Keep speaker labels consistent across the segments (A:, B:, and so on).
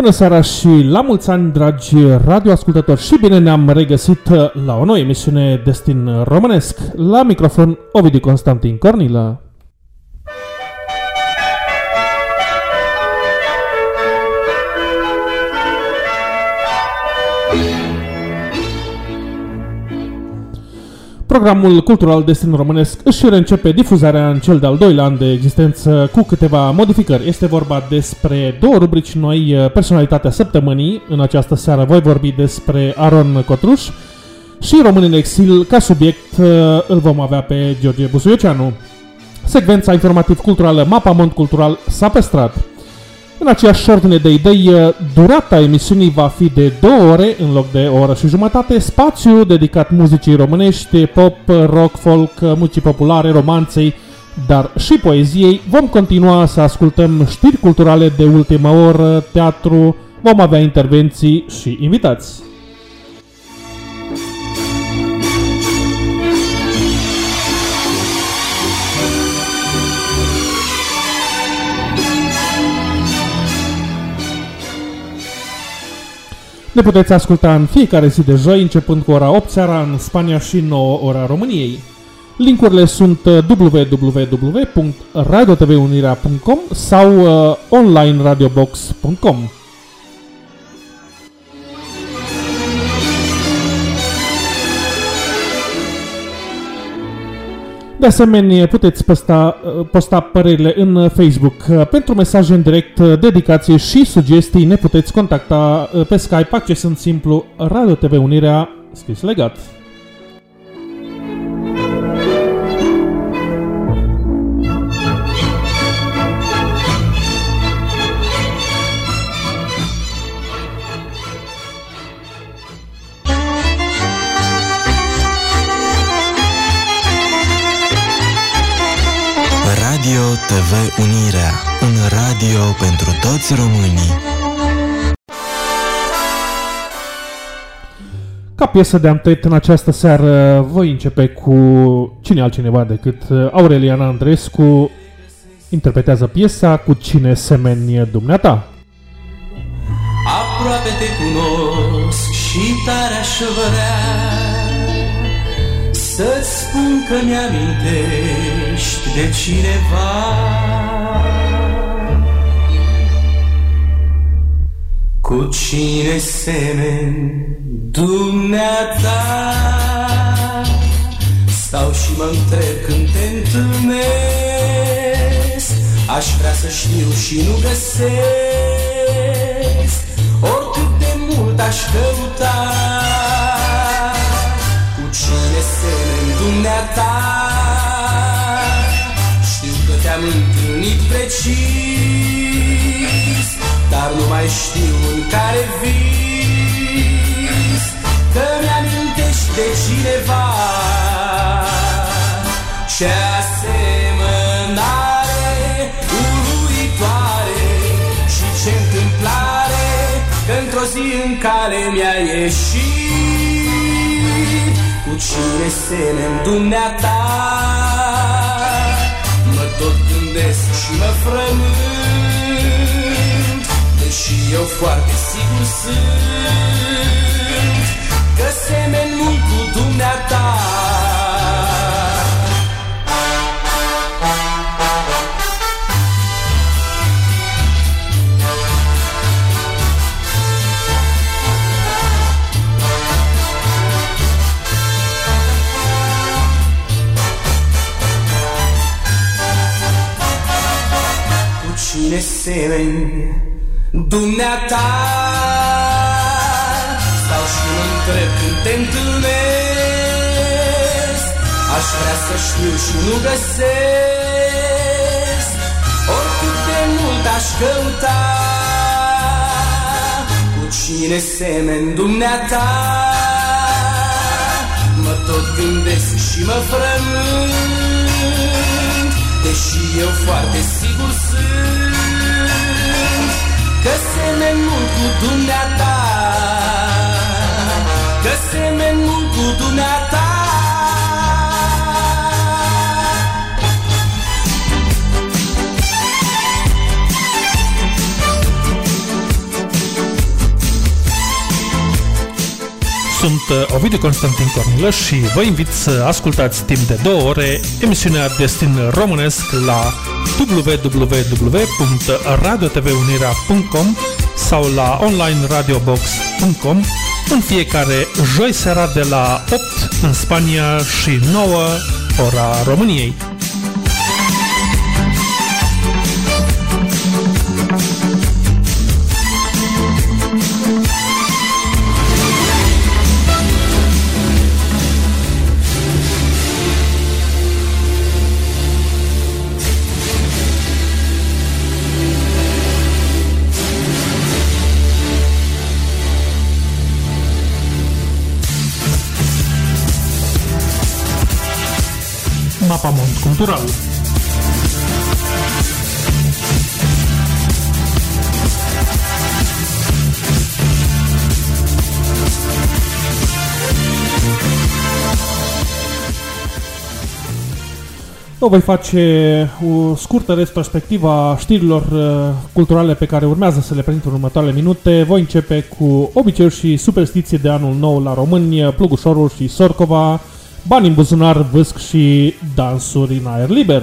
A: Bună seara și la mulți ani, dragi radioascultători, și bine ne-am regăsit la o nouă emisiune Destin Românesc. La microfon, Ovidiu Constantin Cornilă. Programul cultural Destin Românesc își reîncepe difuzarea în cel de-al doilea an de existență cu câteva modificări. Este vorba despre două rubrici noi, personalitatea săptămânii. În această seară voi vorbi despre Aron Cotruș și Român în exil. Ca subiect îl vom avea pe George Busuioceanu. Secvența informativ-culturală Mapamont Cultural s-a păstrat. În aceeași ordine de idei, durata emisiunii va fi de două ore în loc de o oră și jumătate, spațiu dedicat muzicii românești, pop, rock, folk, muzicii populare, romanței, dar și poeziei. Vom continua să ascultăm știri culturale de ultimă oră, teatru, vom avea intervenții și invitați. Ne puteți asculta în fiecare zi de joi, începând cu ora 8 seara în Spania și 9 ora României. Linkurile sunt www.radiotvunirea.com sau uh, onlineradiobox.com. De asemenea, puteți posta, posta părerile în Facebook. Pentru mesaje în direct, dedicație și sugestii ne puteți contacta pe Skype accesând simplu Radio TV Unirea scris legat.
B: Radio TV Unirea, un radio pentru toți românii.
A: Ca piesă de antret în această seară voi începe cu cine altcineva decât Aureliana Andrescu interpretează piesa cu cine semeni dumneata.
C: Aproape te cunosc și tare aș vrea Să-ți spun că mi-amintești de cineva. Cu cine semeni dumneata? Stau și mă întreb când te întâlnesc. Aș vrea să știu și nu găsesc. Oricât de mult aș căuta Cu cine semeni dumneata? Știu că te-am întâlnit precis Dar nu mai știu în care vis. Că mi-amintești de cineva Ce asemănare uluitoare Și ce întâmplare Că într-o zi în cale mi-a ieșit Cu cine semeni dumneata? Mă tot gândesc și mă frământ Deși eu foarte sigur sunt cine semeni dumneata Stau și mă întreb când te întâlnesc. Aș vrea să știu și nu găsesc. Oricât de mult aș căuta Cu cine semeni dumneata. Mă tot gândesc și mă frământ Deși eu foarte sigur sunt semeni cu dumneata. Că semeni cu dumneata.
A: Sunt uh, Ovidiu Constantin Cornilăș și vă invit să ascultați timp de două ore emisiunea Destin Românesc la www.radiotvunirea.com sau la onlineradiobox.com în fiecare joi seara de la 8 în Spania și 9 ora României. Cultural. O voi face o scurtă retrospectivă a știrilor uh, culturale pe care urmează să le prezint în următoarele minute. Voi începe cu obiceiuri și superstiții de anul nou la români, Plugușorul și Sorcova, bani în buzunar, vâsc și dansuri în aer liber.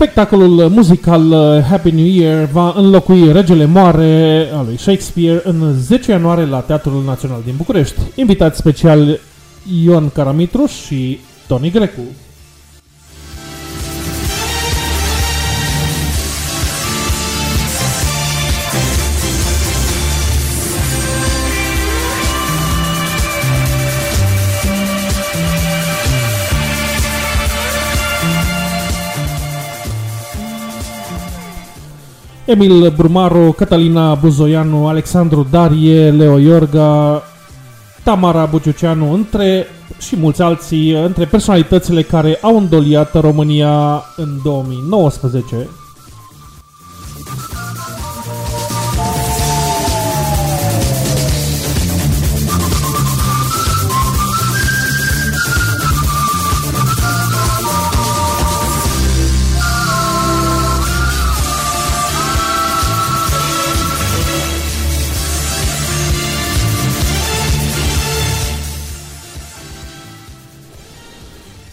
A: Spectacolul muzical uh, Happy New Year va înlocui Regele Moare al lui Shakespeare în 10 ianuarie la Teatrul Național din București. Invitați special Ion Caramitru și Tony Grecu. Emil Brumaru, Catalina Buzoianu, Alexandru Darie, Leo Iorga, Tamara Buciuceanu, între și mulți alții, între personalitățile care au îndoliat România în 2019.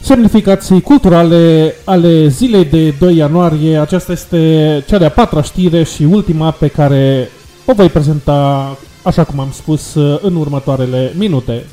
A: Semnificații culturale ale zilei de 2 ianuarie. Aceasta este cea de-a patra știre și ultima pe care o voi prezenta, așa cum am spus, în următoarele minute.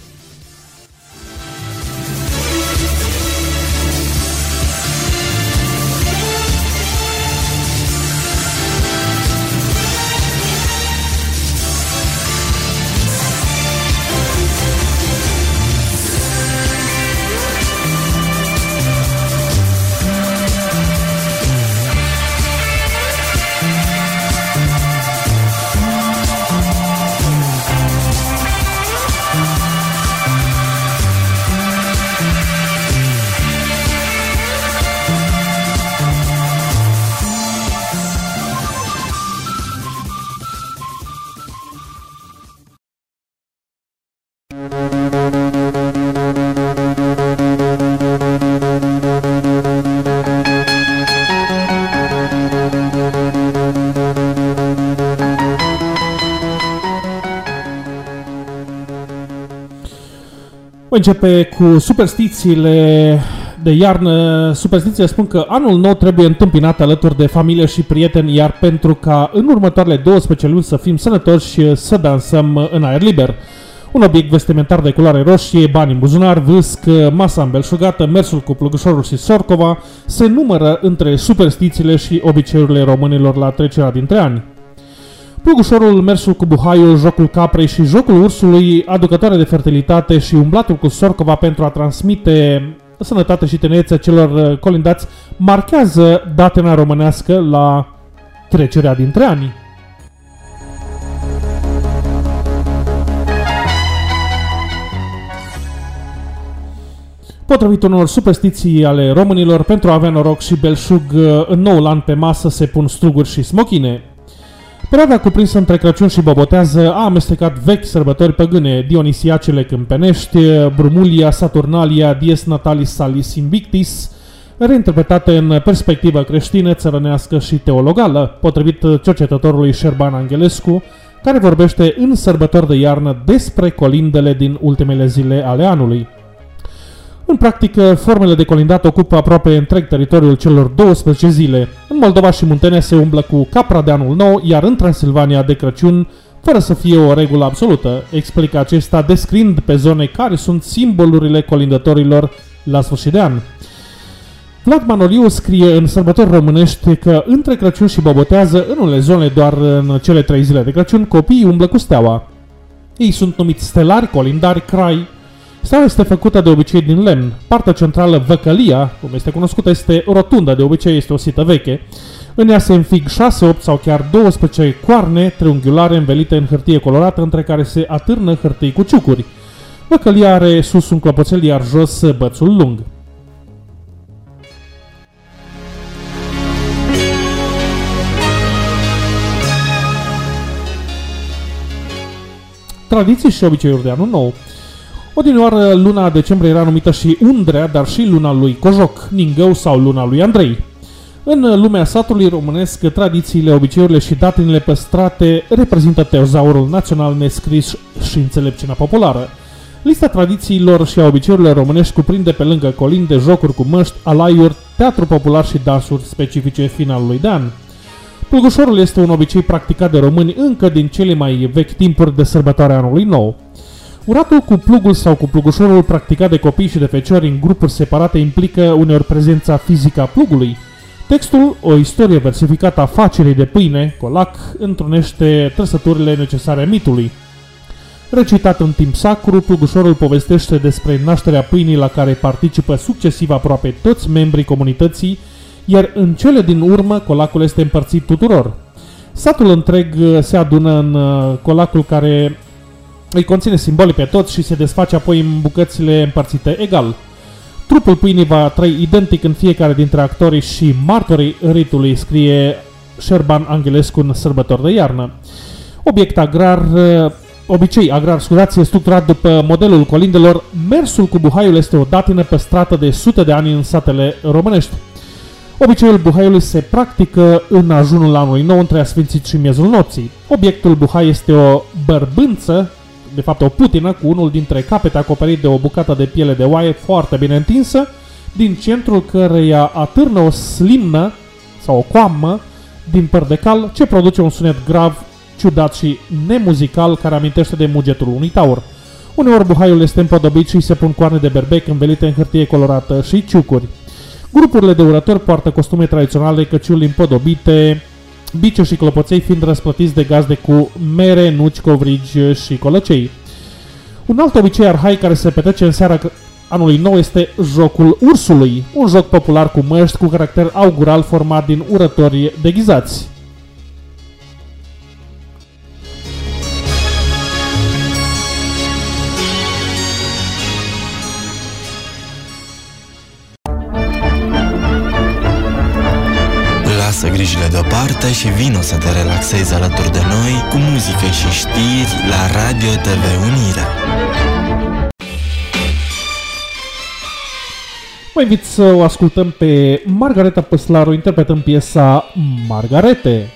A: Începe cu superstițiile de iarnă. Superstițiile spun că anul nou trebuie întâmpinat alături de familie și prieteni, iar pentru ca în următoarele 12 luni să fim sănătoși și să dansăm în aer liber. Un obiect vestimentar de culoare roșie, bani în buzunar, vâsc, masa îmbelșugată, mersul cu plugășorul și sorcova se numără între superstițiile și obiceiurile românilor la trecerea dintre ani. Plugușorul, mersul cu buhaiul, jocul caprei și jocul ursului, aducătoare de fertilitate și umblatul cu sorcova pentru a transmite sănătate și tinerețe celor uh, colindați, marchează datena românească la trecerea dintre ani. Potrivit unor superstiții ale românilor, pentru a avea noroc și belșug uh, în noul an pe masă se pun struguri și smochine. Perioada cuprinsă între Crăciun și Bobotează a amestecat vechi sărbători păgâne, Dionisiacele câmpenești, Brumulia, Saturnalia, Dies Natalis Salis Invictis, reinterpretate în perspectivă creștină, țărănească și teologală, potrivit cercetătorului Șerban Angelescu, care vorbește în sărbători de iarnă despre colindele din ultimele zile ale anului. În practică, formele de colindat ocupă aproape întreg teritoriul celor 12 zile. În Moldova și Muntenia se umblă cu capra de anul nou, iar în Transilvania de Crăciun, fără să fie o regulă absolută, explică acesta descrind pe zone care sunt simbolurile colindătorilor la sfârșit de an. Vlad Manoliu scrie în sărbători românești că între Crăciun și Bobotează, în unele zone doar în cele trei zile de Crăciun, copiii umblă cu steaua. Ei sunt numiți stelari, colindari, crai. Steaua este făcută de obicei din lemn. Partea centrală, văcălia, cum este cunoscută, este rotundă, de obicei este o sită veche. În ea se înfig 6, 8 sau chiar 12 coarne triunghiulare învelite în hârtie colorată, între care se atârnă hârtii cu ciucuri. Văcălia are sus un clopoțel, iar jos bățul lung. tradiții și obiceiuri de anul nou. Odinioară, luna decembrie era numită și Undrea, dar și luna lui Cojoc, Ningău sau luna lui Andrei. În lumea satului românesc, tradițiile, obiceiurile și datinile păstrate reprezintă teozaurul național nescris și înțelepciunea populară. Lista tradițiilor și a obiceiurilor românești cuprinde pe lângă colinde, jocuri cu măști, alaiuri, teatru popular și dansuri specifice finalului de an. Plugușorul este un obicei practicat de români încă din cele mai vechi timpuri de sărbătoare anului nou. Uratul cu plugul sau cu plugușorul practicat de copii și de feciori în grupuri separate implică uneori prezența fizică a plugului. Textul, o istorie versificată a facerii de pâine, colac, întrunește trăsăturile necesare mitului. Recitat în timp sacru, plugușorul povestește despre nașterea pâinii la care participă succesiv aproape toți membrii comunității, iar în cele din urmă colacul este împărțit tuturor. Satul întreg uh, se adună în uh, colacul care îi conține simbolii pe toți și se desface apoi în bucățile împărțite egal. Trupul pâinii va trăi identic în fiecare dintre actorii și martorii ritului, scrie Șerban Angelescu în sărbători de iarnă. Obiect agrar, uh, obicei agrar, scuzați, structurat după modelul colindelor, mersul cu buhaiul este o datină păstrată de sute de ani în satele românești. Obiceiul buhaiului se practică în ajunul anului nou între Asfințit și miezul nopții. Obiectul buhai este o bărbânță, de fapt o putină, cu unul dintre capete acoperit de o bucată de piele de oaie foarte bine întinsă, din centrul căreia atârnă o slimnă sau o coamă din păr de cal ce produce un sunet grav, ciudat și nemuzical care amintește de mugetul unui taur. Uneori buhaiul este împodobit și se pun coarne de berbec învelite în hârtie colorată și ciucuri. Grupurile de urători poartă costume tradiționale, căciuli împodobite, bice și clopoței fiind răsplătiți de gazde cu mere, nuci, covrigi și colăcei. Un alt obicei arhaic care se petrece în seara anului nou este jocul ursului, un joc popular cu măști cu caracter augural format din urători deghizați.
B: Lasă grijile deoparte și vino să te relaxezi alături de noi cu muzică și știri la Radio TV Unirea.
A: Vă invit să o ascultăm pe Margareta Păslaru interpretând piesa Margarete.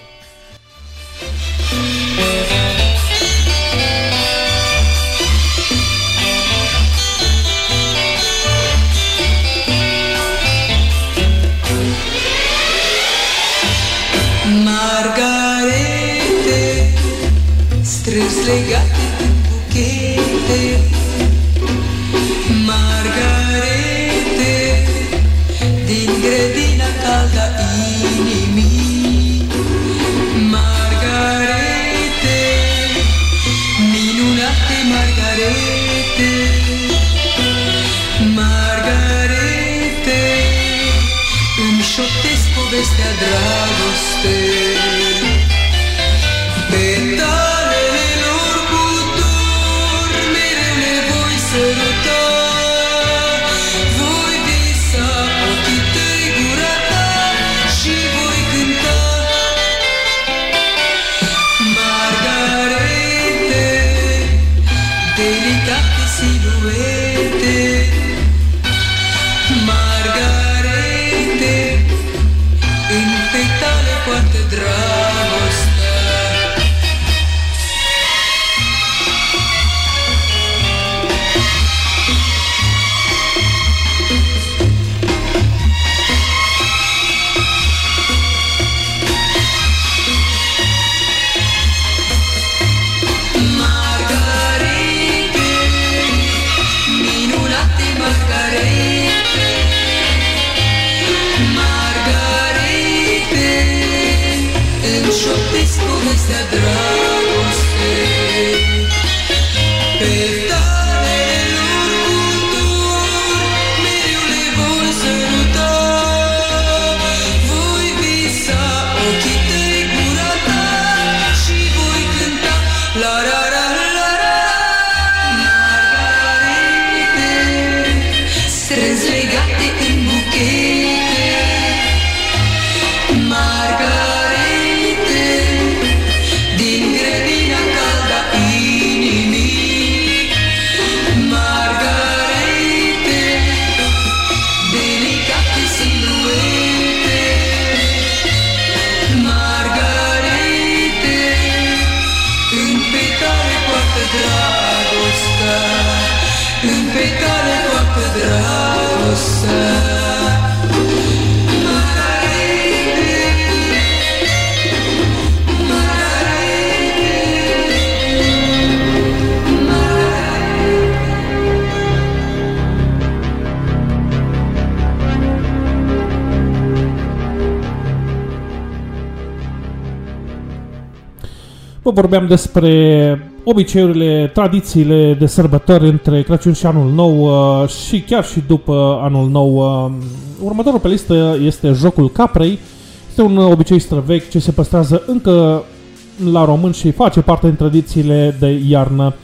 A: Vorbeam despre obiceiurile, tradițiile de sărbători între Crăciun și Anul Nou uh, și chiar și după Anul Nou. uh, Următorul pe listă este Jocul Caprei. Este un obicei străvechi ce se păstrează încă la român și face parte din tradițiile de iarnă.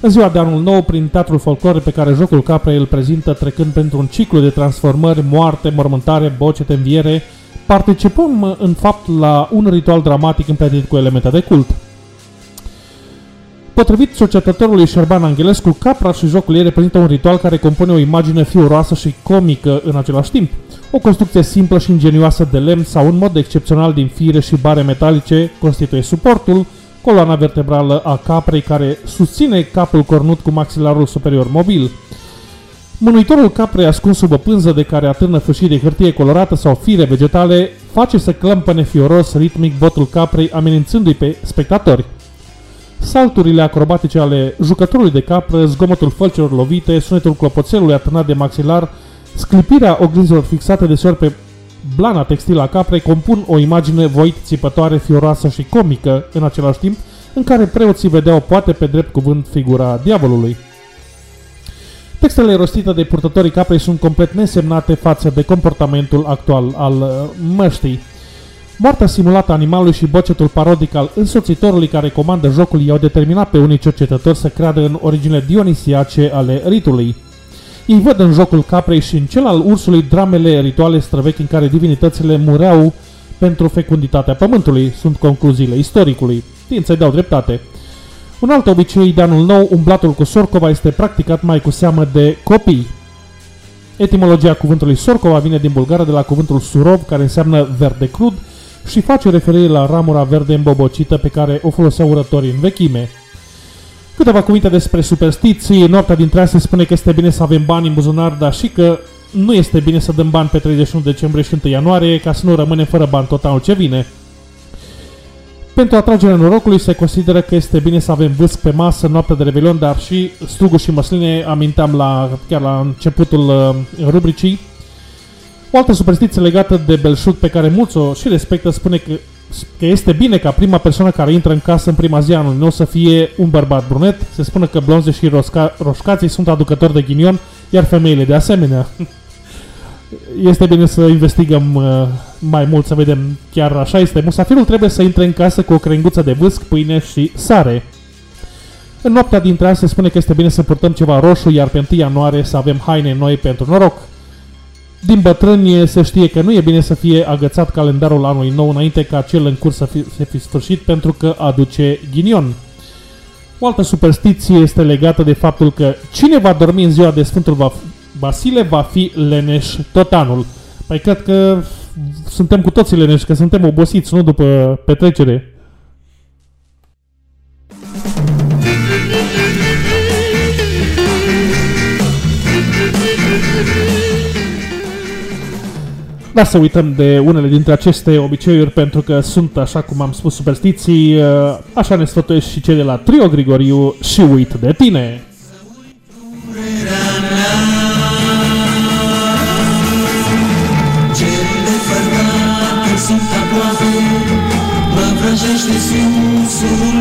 A: În ziua de anul nou, prin teatrul folclore pe care jocul caprei îl prezintă trecând pentru un ciclu de transformări, moarte, mormântare, bocete, înviere, participăm în fapt la un ritual dramatic împletit cu elemente de cult. Potrivit cercetătorului Șerban Angelescu, capra și jocul ei reprezintă un ritual care compune o imagine fioroasă și comică în același timp. O construcție simplă și ingenioasă de lemn sau un mod excepțional din fire și bare metalice constituie suportul, coloana vertebrală a caprei care susține capul cornut cu maxilarul superior mobil. Mânuitorul caprei ascuns sub o pânză de care atârnă fâșii de hârtie colorată sau fire vegetale face să clămpăne fioros ritmic botul caprei amenințându-i pe spectatori. Salturile acrobatice ale jucătorului de capră, zgomotul fălcelor lovite, sunetul clopoțelului atârnat de maxilar, sclipirea oglinzilor fixate de sori pe blana textilă a caprei compun o imagine voit țipătoare, fioroasă și comică în același timp, în care preoții vedeau poate pe drept cuvânt figura diavolului. Textele rostite de purtătorii caprei sunt complet nesemnate față de comportamentul actual al uh, măștii. Moartea simulată a animalului și bocetul parodic al însoțitorului care comandă jocul i-au determinat pe unii cercetători să creadă în originele dionisiace ale ritului. Ei văd în jocul caprei și în cel al ursului dramele rituale străvechi în care divinitățile mureau pentru fecunditatea pământului, sunt concluziile istoricului. Științei dau dreptate. Un alt obicei de anul nou, umblatul cu sorcova, este practicat mai cu seamă de copii. Etimologia cuvântului sorcova vine din bulgară de la cuvântul surov, care înseamnă verde crud, și face referire la ramura verde îmbobocită pe care o foloseau urătorii în vechime. Câteva cuvinte despre superstiții. Noaptea dintre astea se spune că este bine să avem bani în buzunar, dar și că nu este bine să dăm bani pe 31 decembrie și 1 ianuarie ca să nu rămânem fără bani tot anul ce vine. Pentru atragerea norocului se consideră că este bine să avem vâsc pe masă noaptea de Revelion, dar și struguri și măsline, aminteam la, chiar la începutul uh, rubricii. O altă superstiție legată de belșug pe care mulți o și respectă spune că, că este bine ca prima persoană care intră în casă în prima zi a anului nou să fie un bărbat brunet. Se spune că blonze și rosca, roșcații sunt aducători de ghinion, iar femeile de asemenea. Este bine să investigăm uh, mai mult, să vedem chiar așa este. Musafirul trebuie să intre în casă cu o crenguță de vâsc, pâine și sare. În noaptea dintre ani se spune că este bine să purtăm ceva roșu, iar pe 1 ianuarie să avem haine noi pentru noroc. Din bătrâni se știe că nu e bine să fie agățat calendarul anului nou înainte ca cel în curs să fi, să fi sfârșit pentru că aduce ghinion. O altă superstiție este legată de faptul că cine va dormi în ziua de Sfântul va- Basile va fi leneș tot anul. Păi cred că suntem cu toții leneși, că suntem obosiți, nu după petrecere. Da, să uităm de unele dintre aceste obiceiuri pentru că sunt, așa cum am spus, superstiții. uh, Așa ne sfătuiesc și cei de la Trio Grigoriu și uit de tine.
D: Cel de fărdat când simt aproape Mă vrăjește susurul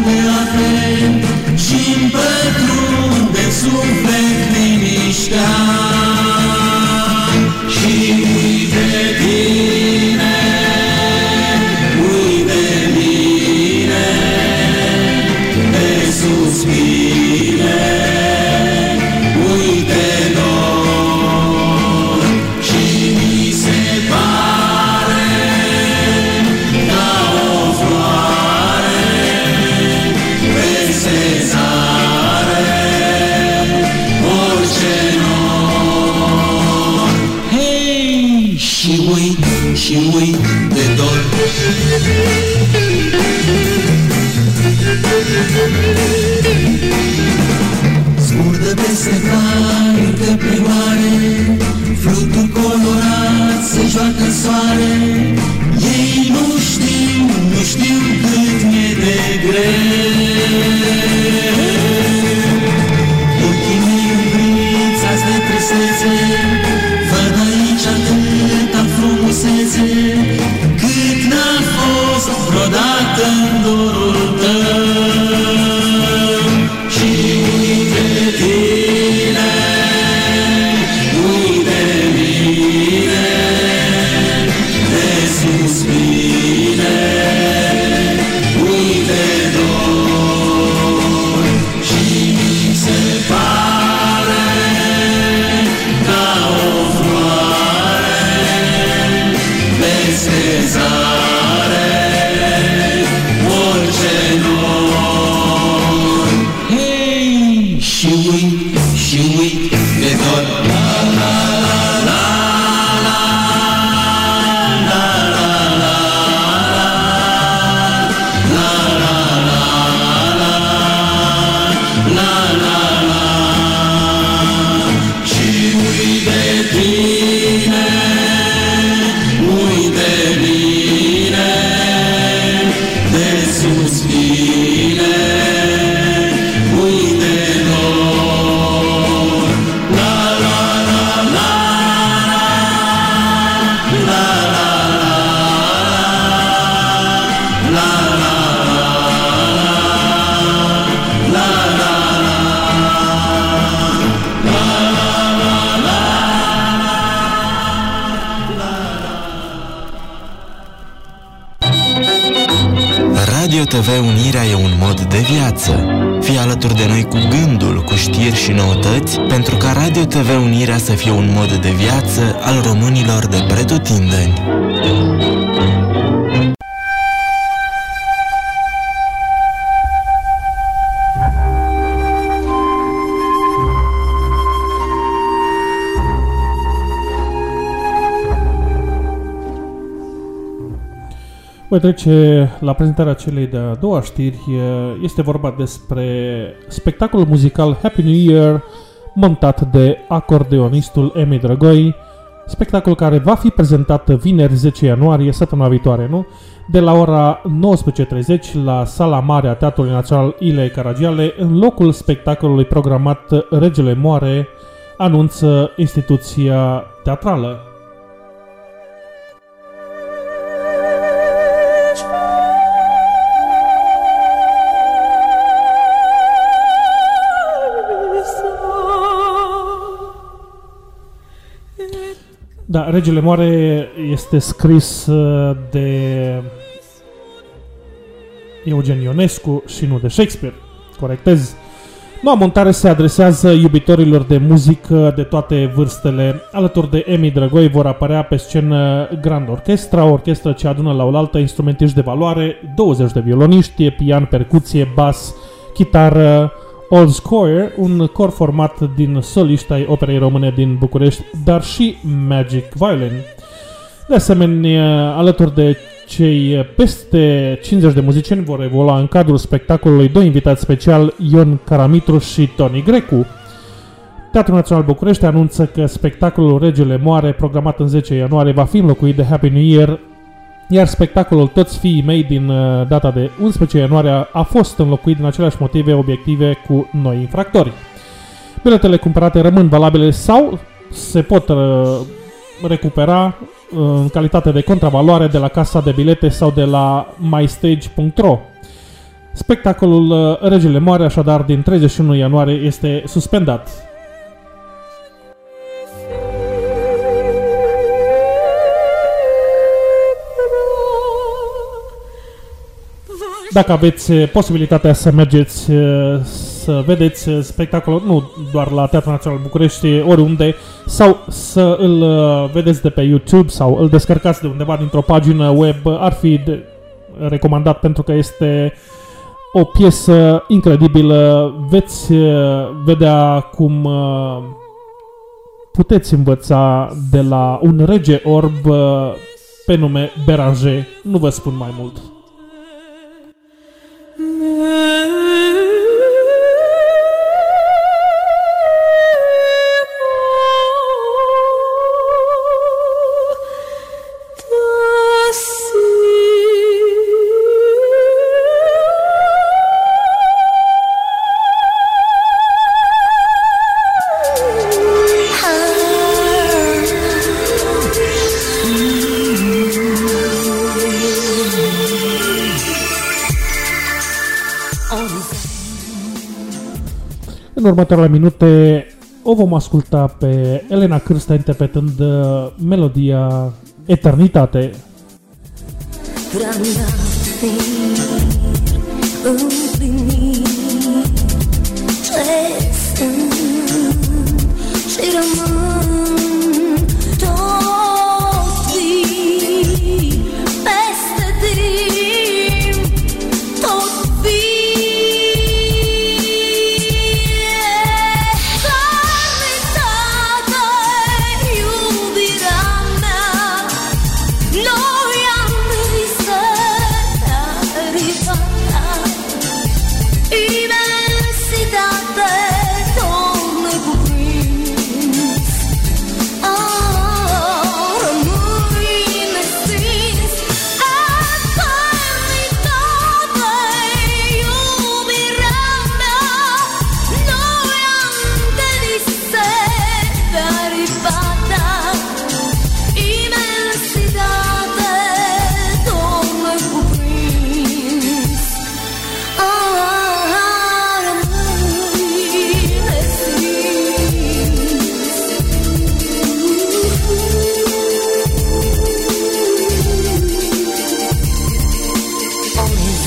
A: trece la prezentarea celei de-a doua știri. Este vorba despre spectacolul muzical Happy New Year montat de acordeonistul Emi Drăgoi, spectacol care va fi prezentat vineri 10 ianuarie, săptămâna viitoare, nu? De la ora 19.30 la sala mare a Teatrului Național Ile Caragiale, în locul spectacolului programat Regele Moare, anunță instituția teatrală. Da, Regele Moare este scris uh, de Eugen Ionescu și nu de Shakespeare. Corectez. Noua montare se adresează iubitorilor de muzică de toate vârstele. Alături de Emi Drăgoi vor apărea pe scenă Grand Orchestra, o orchestră ce adună la oaltă instrumentiști de valoare, 20 de violoniști, pian, percuție, bas, chitară, Old Squire, un cor format din soliști ai operei române din București, dar și Magic Violin.
E: De asemenea, alături de cei peste 50 de muzicieni vor evolua în cadrul spectacolului doi invitați special, Ion Caramitru și Tony Grecu. Teatrul Național București anunță că spectacolul Regele Moare, programat în 10 ianuarie, va fi înlocuit de Happy New Year, iar spectacolul Toți fiii mei din uh, data de 11 ianuarie a fost înlocuit din aceleași motive obiective cu noi infractori. Biletele cumpărate rămân valabile sau se pot uh, recupera uh, în calitate de contravaloare de la casa de bilete sau de la mystage.ro. Spectacolul uh, Regele Moare, așadar, din 31 ianuarie este suspendat. Dacă aveți uh, posibilitatea să mergeți uh, să vedeți uh, spectacolul, nu doar la Teatrul Național București, oriunde, sau să îl vedeți de pe YouTube sau îl descărcați de undeva dintr-o pagină web, ar fi de recomandat pentru că este o piesă incredibilă. Veți vedea cum puteți învăța de la un rege orb pe nume Beranger. Nu vă spun mai mult. Amen. Următoarele minute o vom asculta pe Elena Cârstă interpretând uh, melodia Eternitate. Trandafir, împlinit, ce sunt și rămân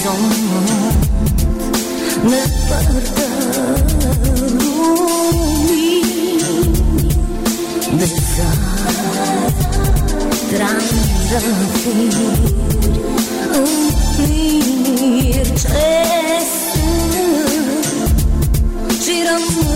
A: on ne pardonnez Desatrando fir Umplir cesul Girăm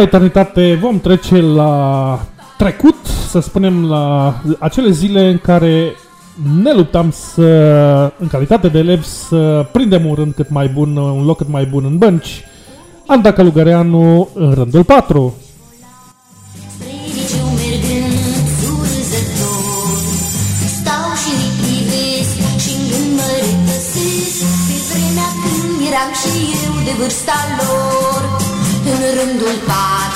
A: la eternitate vom trece la trecut, să spunem la acele zile în care ne luptam să, în calitate de elevi, să prindem un rând cât mai bun, un loc cât mai bun în bănci. Anda Călugăreanu în rândul 4.
E: Spre liceu mergând surzător Stau și îi privesc și în gând mă regăsesc Pe vremea când eram și eu de vârsta lor În rândul patru,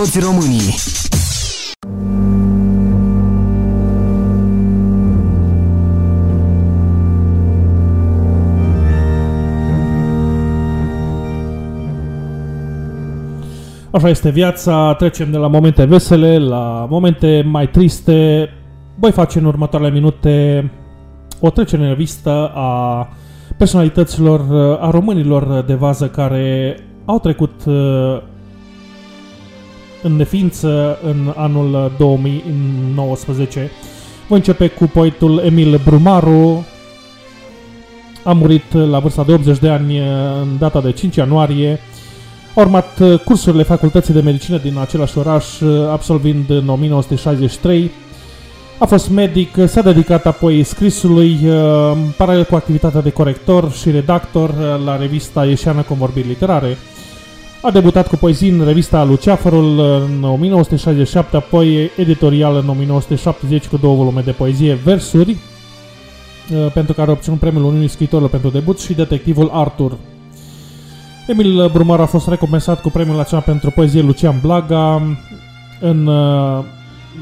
E: toți
F: românii.
A: Așa este viața, trecem de la momente vesele la momente mai triste. Voi face în următoarele minute o trecere în revistă a personalităților, a românilor de vază care au trecut uh, în neființă în anul 2019. Voi începe cu poetul Emil Brumaru. A murit la vârsta de 80 de ani uh, în data de 5 ianuarie. A urmat uh, cursurile Facultății de Medicină din același oraș, uh, absolvind în 1963. A fost medic, uh, s-a dedicat apoi scrisului, uh, în paralel cu activitatea de corector și redactor uh, la revista Ieșeană Convorbiri Literare. A debutat cu poezii în revista Luceafărul în 1967, apoi editorial în 1970 cu două volume de poezie, versuri, uh, pentru care a obținut premiul Uniunii Scriitorilor pentru debut și detectivul Arthur. Emil Brumar a fost recompensat cu premiul acela pentru poezie Lucian Blaga în, uh,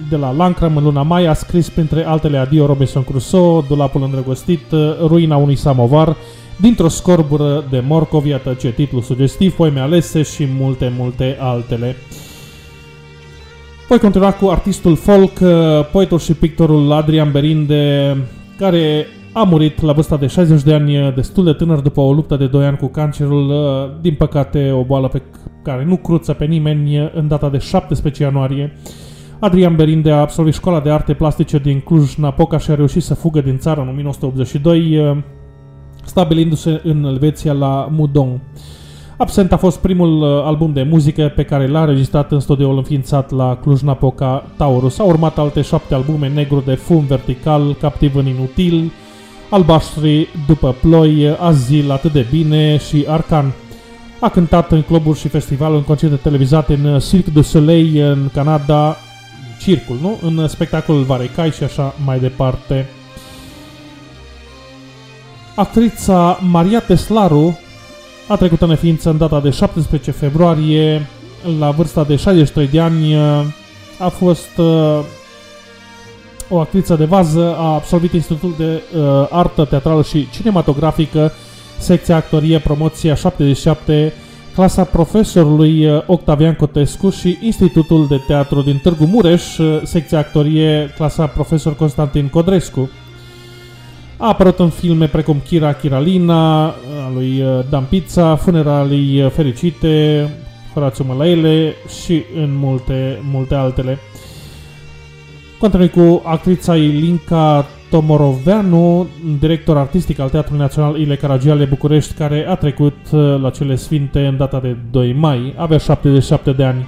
A: de la Lancram în luna mai. A scris printre altele Adio Robinson Crusoe, Dulapul îndrăgostit, uh, Ruina unui samovar, Dintr-o scorbură de morcov, iată ce titlu sugestiv, poeme alese și multe, multe altele. Voi continua cu artistul folk, uh, poetul și pictorul Adrian Berinde, care a murit la vârsta de 60 de ani, uh, destul de tânăr după o luptă de 2 ani cu cancerul, uh, din păcate o boală pe care nu cruță pe nimeni uh, în data de 17 ianuarie. Adrian Berinde a absolvit școala de arte plastice din Cluj-Napoca și a reușit să fugă din țară în 1982, uh, stabilindu-se în Elveția la Mudong. Absent a fost primul uh, album de muzică pe care l-a înregistrat în studioul înființat la Cluj-Napoca Taurus. Au urmat alte șapte albume, Negru de fum vertical, Captiv în inutil, Albaștri după ploi, Azil atât de bine și Arcan. A cântat în cluburi și festivaluri, în concerte televizate în Cirque du Soleil în Canada, circul, nu? În spectacolul Varecai și așa mai departe. Actrița Maria Teslaru a trecut în neființă în data de 17 februarie, la vârsta de 63 de ani. A fost uh, o actriță de vază, a absolvit Institutul de uh, Artă Teatrală și Cinematografică, secția actorie, promoția 77, clasa profesorului uh, Octavian Cotescu și Institutul de Teatru din Târgu Mureș, uh, secția actorie, clasa profesor Constantin Codrescu. A apărut în filme precum Kira Kiralina, a lui uh, Dan Pizza, Funeralii uh, Fericite, Horațiu Mălăile și în multe, multe altele. Continui cu actrița Ilinca Tomoroveanu, director artistic al Teatrului Național Ile Caragiale București, care a trecut uh, la cele sfinte în data de 2 mai, avea 77 de ani.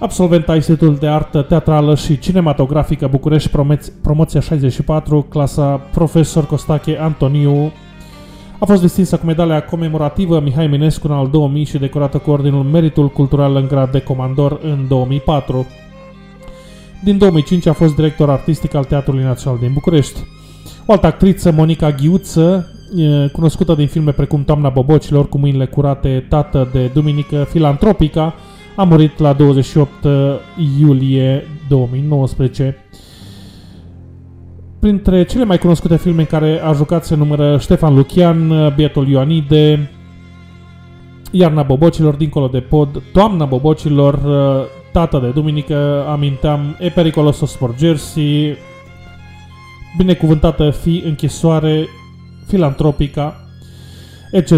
A: Absolvent a Institutul de Artă Teatrală și Cinematografică București, promoț- promoția 64, clasa Profesor Costache Antoniu. A fost distinsă cu medalia comemorativă Mihai Minescu în al 2000 și decorată cu Ordinul Meritul Cultural în grad de comandor în 2004. Din 2005 a fost director artistic al Teatrului Național din București. O altă actriță, Monica Ghiuță, e, cunoscută din filme precum Toamna Bobocilor, cu mâinile curate, Tată de Duminică, Filantropica, a murit la 28 iulie 2019. Printre cele mai cunoscute filme în care a jucat se numără Ștefan Lucian, Bietul Ioanide, Iarna Bobocilor, Dincolo de Pod, Toamna Bobocilor, Tata de Duminică, aminteam E Pericolosos for Jersey, Binecuvântată fi închisoare, Filantropica, etc.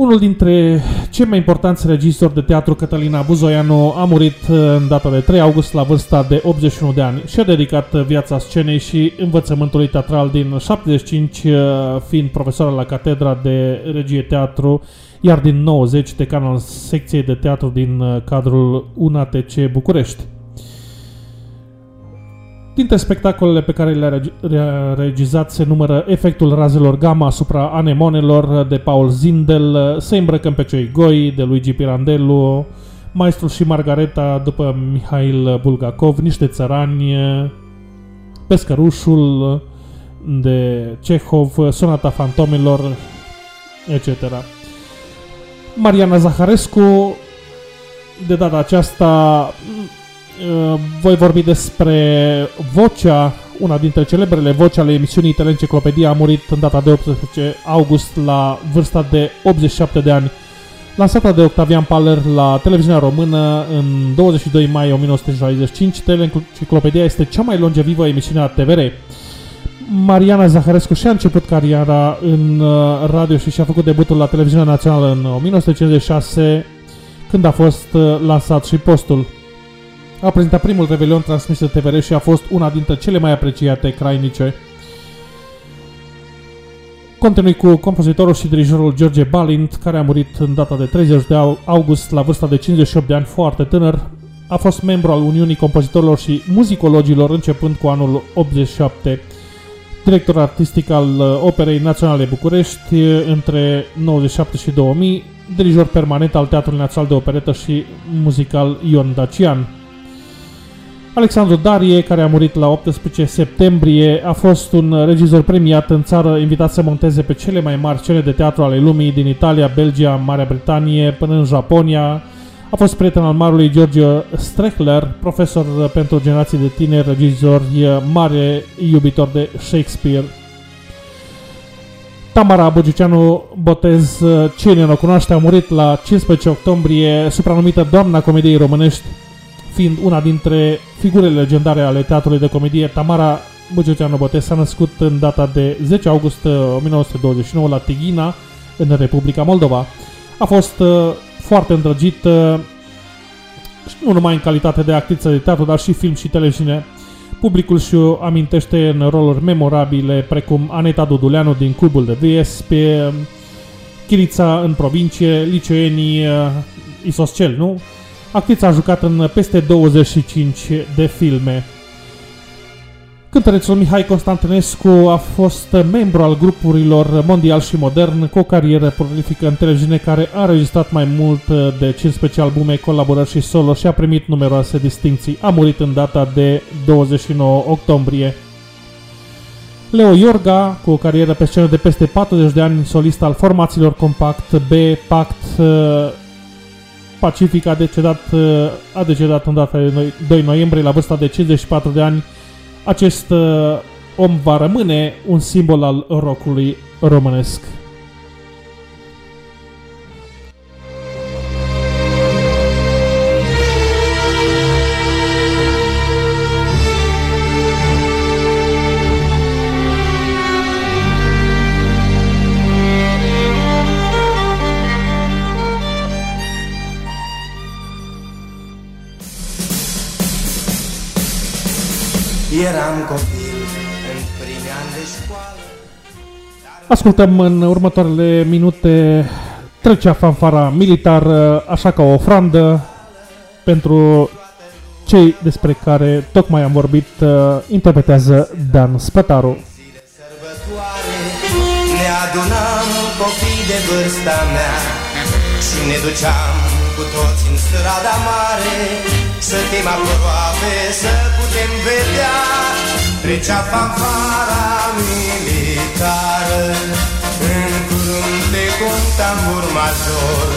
A: Unul dintre cei mai importanți regizori de teatru, Cătălina Buzoianu, a murit în data de 3 august la vârsta de 81 de ani și a dedicat viața scenei și învățământului teatral din 75, fiind profesor la Catedra de Regie Teatru, iar din 90 decan al secției de teatru din cadrul UNATC București. Dintre spectacolele pe care le-a regi- le-a regizat se numără Efectul razelor gamma asupra anemonelor de Paul Zindel, Se îmbrăcăm pe cei goi de Luigi Pirandello, Maestrul și Margareta după Mihail Bulgakov, Niște țărani, Pescărușul de Cehov, Sonata fantomelor, etc. Mariana Zaharescu, de data aceasta Uh, voi vorbi despre vocea, una dintre celebrele voci ale emisiunii Teleenciclopedia a murit în data de 18 august la vârsta de 87 de ani. Lansată de Octavian Paler la televiziunea română în 22 mai 1965, Teleenciclopedia este cea mai longevivă emisiune a TVR. Mariana Zaharescu și-a început cariera în uh, radio și și-a făcut debutul la televiziunea națională în 1956, când a fost uh, lansat și postul a prezentat primul Revelion transmis de TVR și a fost una dintre cele mai apreciate crainice. Continui cu compozitorul și dirijorul George Balint, care a murit în data de 30 de august la vârsta de 58 de ani, foarte tânăr. A fost membru al Uniunii Compozitorilor și Muzicologilor începând cu anul 87. Director artistic al uh, Operei Naționale București uh, între 97 și 2000, dirijor permanent al Teatrului Național de Operetă și Muzical Ion Dacian. Alexandru Darie, care a murit la 18 septembrie, a fost un regizor premiat în țară, invitat să monteze pe cele mai mari scene de teatru ale lumii, din Italia, Belgia, Marea Britanie, până în Japonia. A fost prieten al marului George Strechler, profesor pentru generații de tineri, regizor mare iubitor de Shakespeare. Tamara Bogicianu Botez, cine nu o cunoaște, a murit la 15 octombrie, supranumită Doamna Comediei Românești, fiind una dintre figurile legendare ale teatrului de comedie, Tamara Băgeceanu Botez s-a născut în data de 10 august 1929 la Tighina, în Republica Moldova. A fost uh, foarte îndrăgită, nu numai în calitate de actriță de teatru, dar și film și televiziune. Publicul și-o amintește în roluri memorabile, precum Aneta Duduleanu din Cubul de VS, pe Chirița în provincie, Liceenii Isoscel, nu? Actrița a jucat în peste 25 de filme. Cântărețul Mihai Constantinescu a fost membru al grupurilor Mondial și Modern cu o carieră prolifică în televiziune care a înregistrat mai mult de 15 albume, colaborări și solo și a primit numeroase distinții. A murit în data de 29 octombrie. Leo Iorga, cu o carieră pe scenă de peste 40 de ani, solist al formațiilor Compact, B, Pact, Pacific a decedat, a decedat în data de 2 noiembrie la vârsta de 54 de ani. Acest uh, om va rămâne un simbol al rockului românesc.
G: Eram copil în primii ani de școală
A: Ascultăm în următoarele minute trecea fanfara militară așa ca o ofrandă pentru cei despre care tocmai am vorbit uh, interpretează Dan Spătaru.
G: de sărbătoare Ne adunam copii de vârsta mea Și ne duceam cu toți în strada mare Să fim aproape, să putem vedea Trecea fanfara militară. În curunte cu un tambur major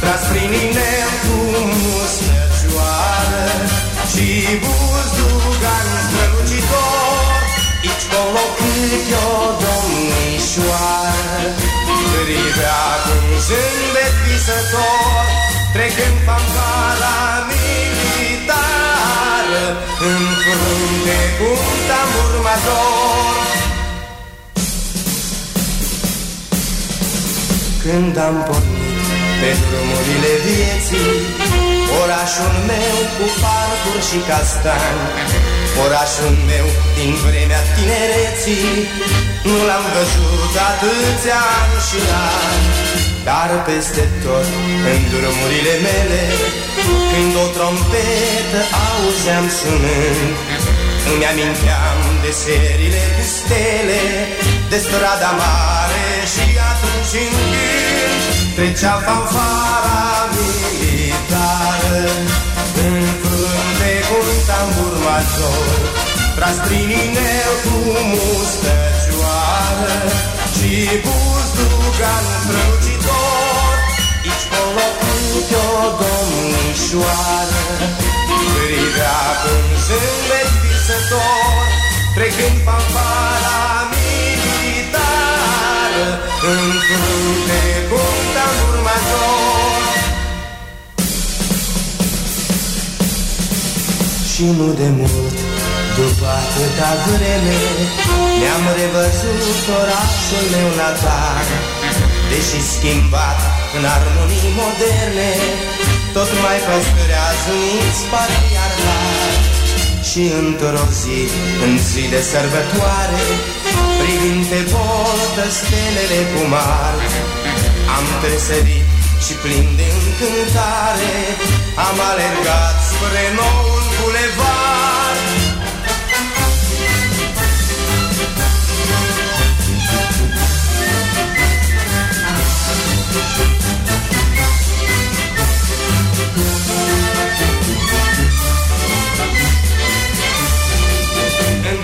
G: Tras prin inel cu musnăcioară Și buzdugan strălucitor Aici colo câte o domnișoară. Privea cu un zâmbet visător Trecând fanfara militară În frunte cu un tambur major. Când am pornit pe drumurile vieții Orașul meu cu parcuri și castani Orașul meu din vremea tinereții Nu l-am văzut atâția ani și ani Dar peste tot în drumurile mele Când o trompetă auzeam sunând îmi aminteam de serile cu stele De strada mare și atunci în gând Trecea fanfara militară. În frunte cu un tambur major Tras prin inel cu mustăcioară Și buzdugan strălucitor Aici colo câte o domnișoară Privea cu un zâmbet visător. Trecând fanfara militară În frunte cu un tambur major Și nu de mult, după atâta vreme Ne-am revăzut orașul meu natal. Deși schimbat în armonii moderne Tot mai păstrează un patriarhat Și într-o zi, în zi de sărbătoare Privind pe boltă stelele cu mari Am tresărit și plin de încântare Am alergat spre noul bulevard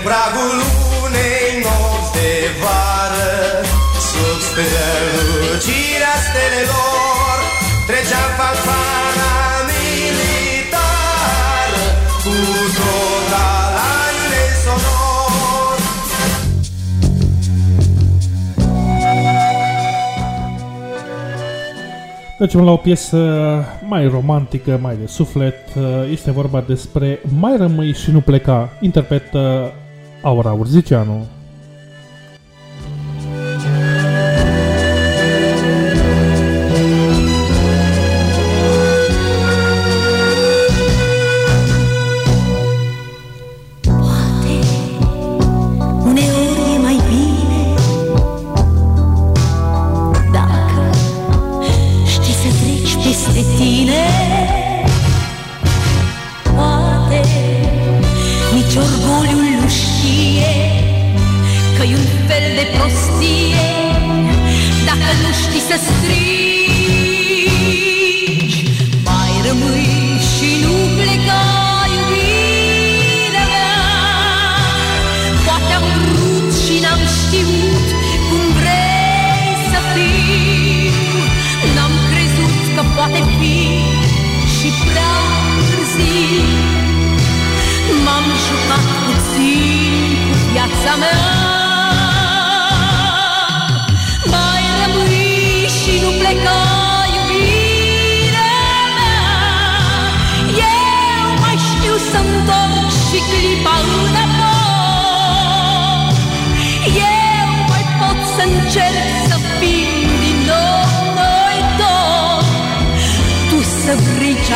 G: pragul unei nopți de vară. Sub strălucirea stelelor Trecea fanfara militară Cu tot alarmele sonor.
A: Trecem la o piesă mai romantică, mai de suflet. Este vorba despre Mai rămâi și nu pleca, interpretă Aura Urzicianu.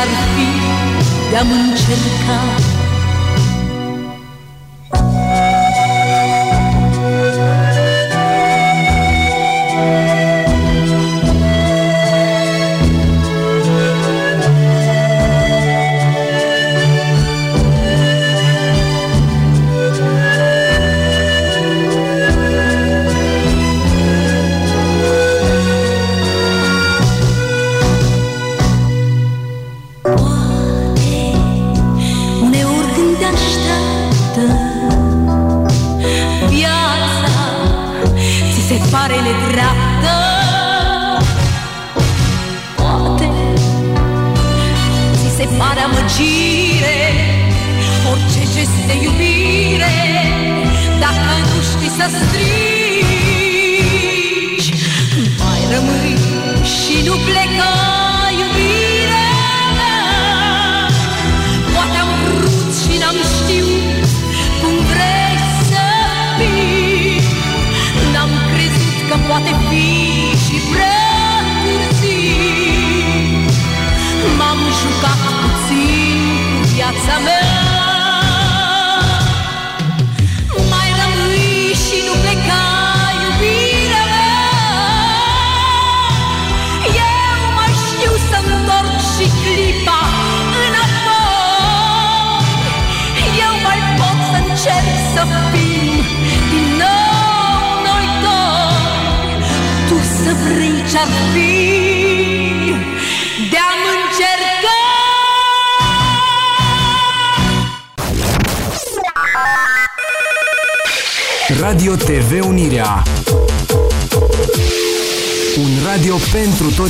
H: Vrei ce-ar fi de-am încercat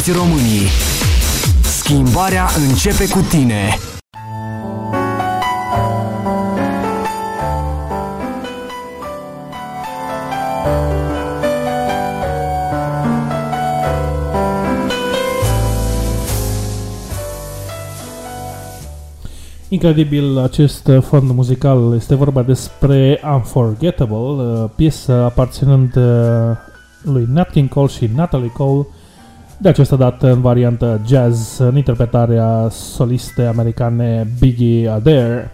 F: pentru toți românii. Schimbarea începe cu tine.
A: Incredibil acest uh, fond muzical. Este vorba despre Unforgettable, uh, piesă aparținând uh, lui Nat King Cole și Natalie Cole, de această dată în variantă jazz, în interpretarea soliste americane Biggie Adair.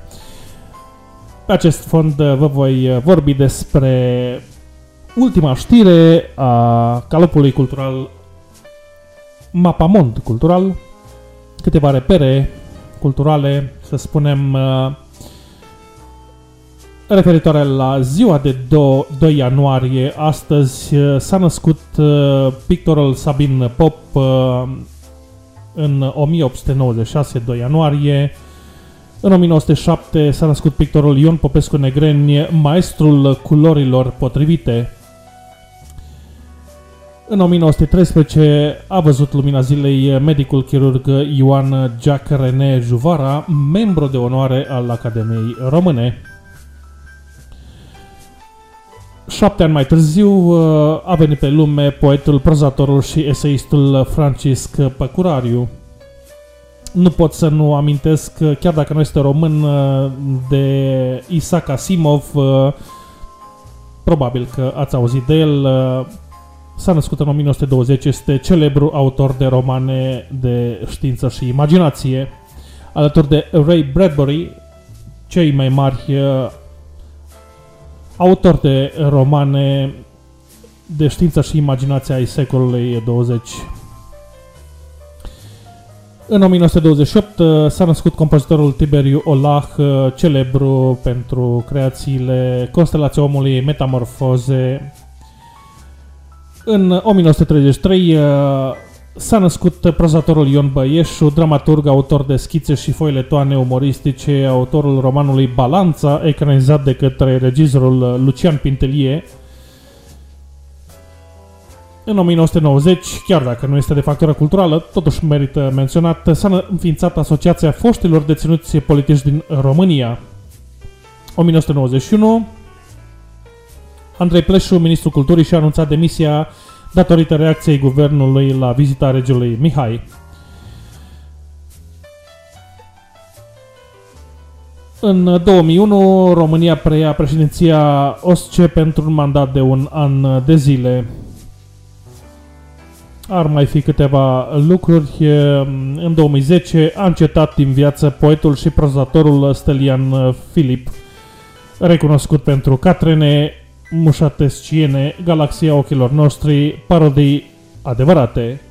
A: Pe acest fond uh, vă voi uh, vorbi despre ultima știre a calopului cultural Mapamond cultural, câteva repere culturale, să spunem, uh, referitoare la ziua de 2, 2 ianuarie. Astăzi uh, s-a născut uh, pictorul Sabin Pop uh, în 1896, 2 ianuarie. În 1907 s-a născut pictorul Ion Popescu Negreni, maestrul culorilor potrivite. În 1913 a văzut lumina zilei medicul chirurg Ioan Jack René Juvara, membru de onoare al Academiei Române. Șapte ani mai târziu uh, a venit pe lume poetul, prozatorul și eseistul Francisc Păcurariu. Nu pot să nu amintesc, uh, chiar dacă nu este român, uh, de Isaac Asimov. uh, Probabil că ați auzit de el. uh, S-a născut în 1920, este celebru autor de romane de știință și imaginație. Alături de Ray Bradbury, cei mai mari uh, autori de romane de știință și imaginație ai secolului 20. În 1928 uh, s-a născut compozitorul Tiberiu Olah, uh, celebru pentru creațiile Constelația Omului, Metamorfoze, În 1933 uh, s-a născut prozatorul Ion Băieșu, dramaturg, autor de schițe și foiletoane umoristice, autorul romanului Balanța, ecranizat de către regizorul Lucian Pintelie. În 1990, chiar dacă nu este de factură culturală, totuși merită menționat, s-a înființat Asociația Foștilor Deținuți Politici din România. 1991, Andrei Pleșu, ministrul culturii, și-a anunțat demisia datorită reacției guvernului la vizita regelui Mihai. În 2001, România preia președinția OSCE pentru un mandat de un an de zile. Ar mai fi câteva lucruri. În 2010 a încetat din viață poetul și prozatorul Stelian Filip, recunoscut pentru Catrene, mușatesciene, galaxia ochilor noștri, parodii adevărate.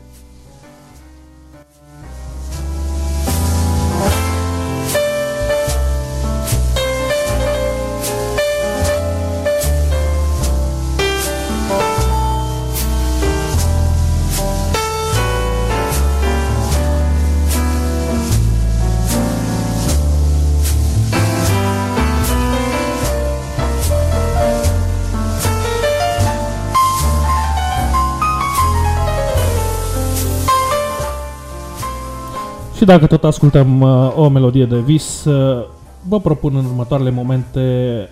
A: Și dacă tot ascultăm uh, o melodie de vis, uh, vă propun în următoarele momente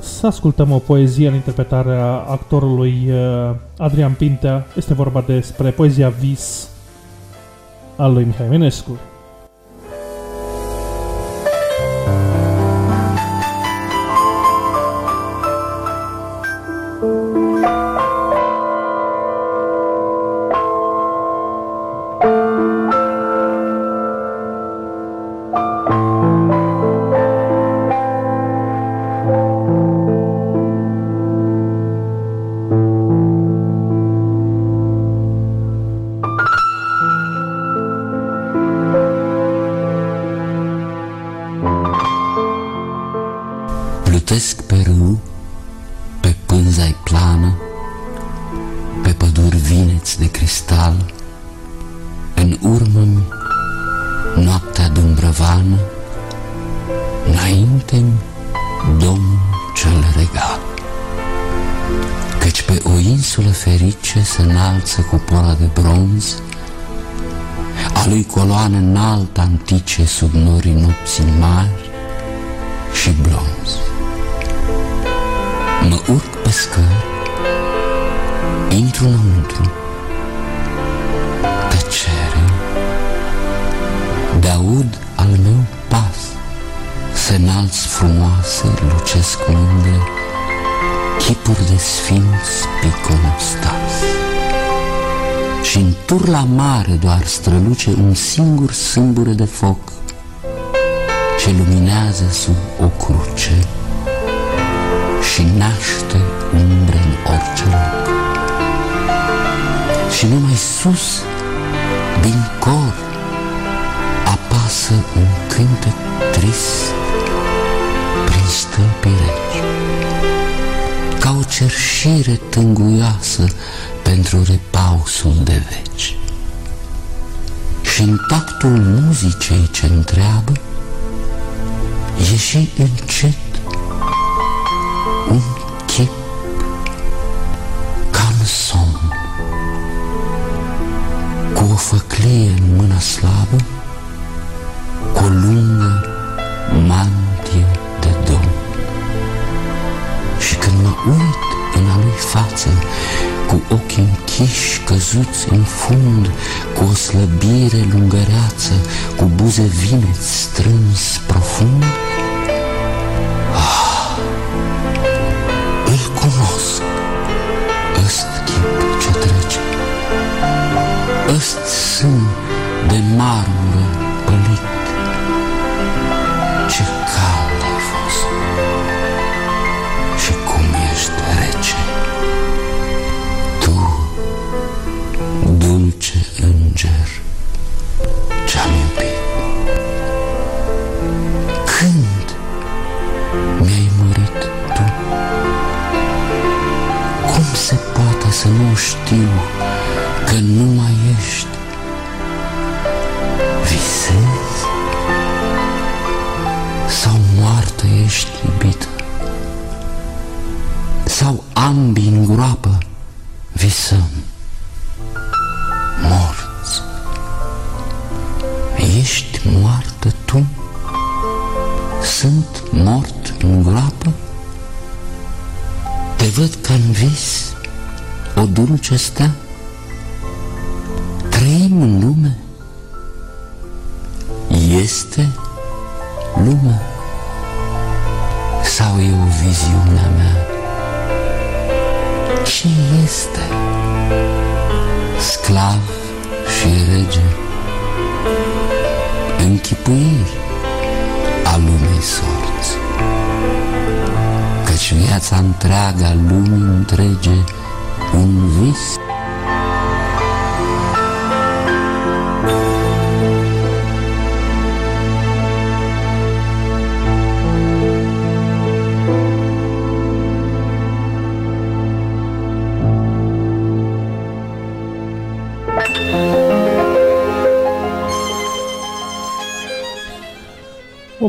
A: să ascultăm o poezie în interpretarea actorului uh, Adrian Pintea. Este vorba despre poezia vis al lui Mihai Menescu.
I: Pe scări, intru înăuntru, tăcere, de aud al meu pas, se înalți frumoase, lucesc unde, chipuri de sfinți piconostas. Și în turla mare doar străluce un singur sâmbure de foc, ce luminează sub o cruce și naște umbre în orice loc. Și numai sus, din cor, apasă un cântec trist prin stâlpii reci, ca o cerșire tânguioasă pentru repausul de veci. Și în tactul muzicei ce întreabă, ieși încet somn, cu o făclie în mână slabă, cu o lungă mantie de domn. Și când mă uit în a lui față, cu ochii închiși, căzuți în fund, cu o slăbire lungăreață, cu buze vineți strâns profund, știu că nu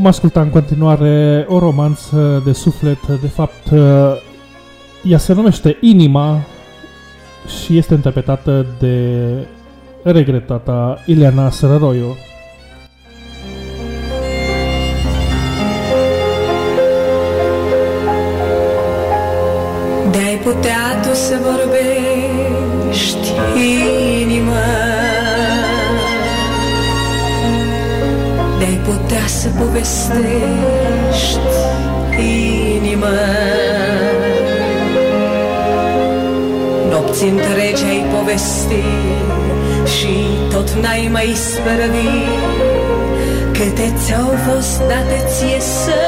A: asculta în continuare o romanță de suflet, de fapt ea se numește Inima și este interpretată de regretata Ileana Sărăroiu.
J: De-ai putea tu să vorbești, De-ai putea să povestești, inimă. Nopți întregi ai povesti Și tot n-ai mai spărăvi. Câte ți-au fost date ție să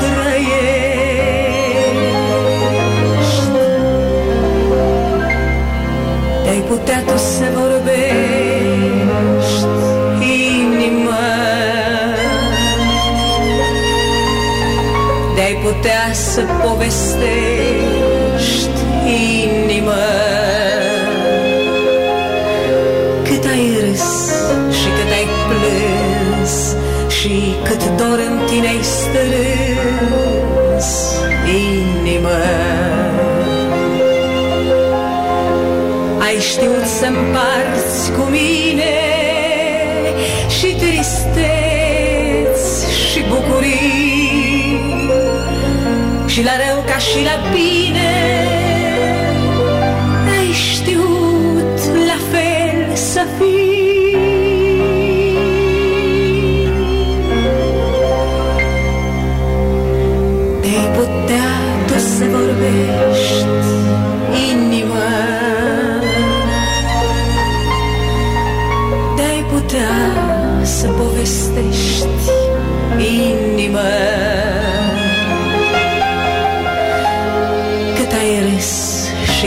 J: trăiești? De-ai putea tu să vorbești, putea să povestești, inimă. Cât ai râs și cât ai plâns Și cât dor în tine ai strâns, inimă. Ai știut să împarți cu mine la rău ca și la bine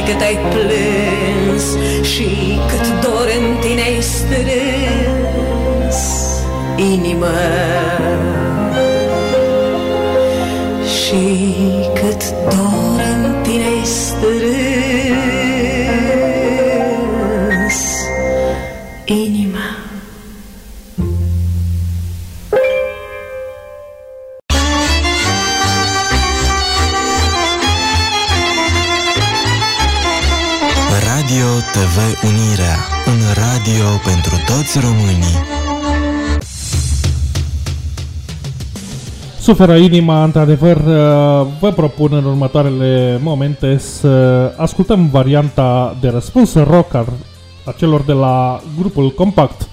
J: cât ai plâns Și cât dor în tine ai strâns, inimă. Și
B: toți românii.
A: Suferă inima, într-adevăr, vă propun în următoarele momente să ascultăm varianta de răspuns rock al a celor de la grupul Compact.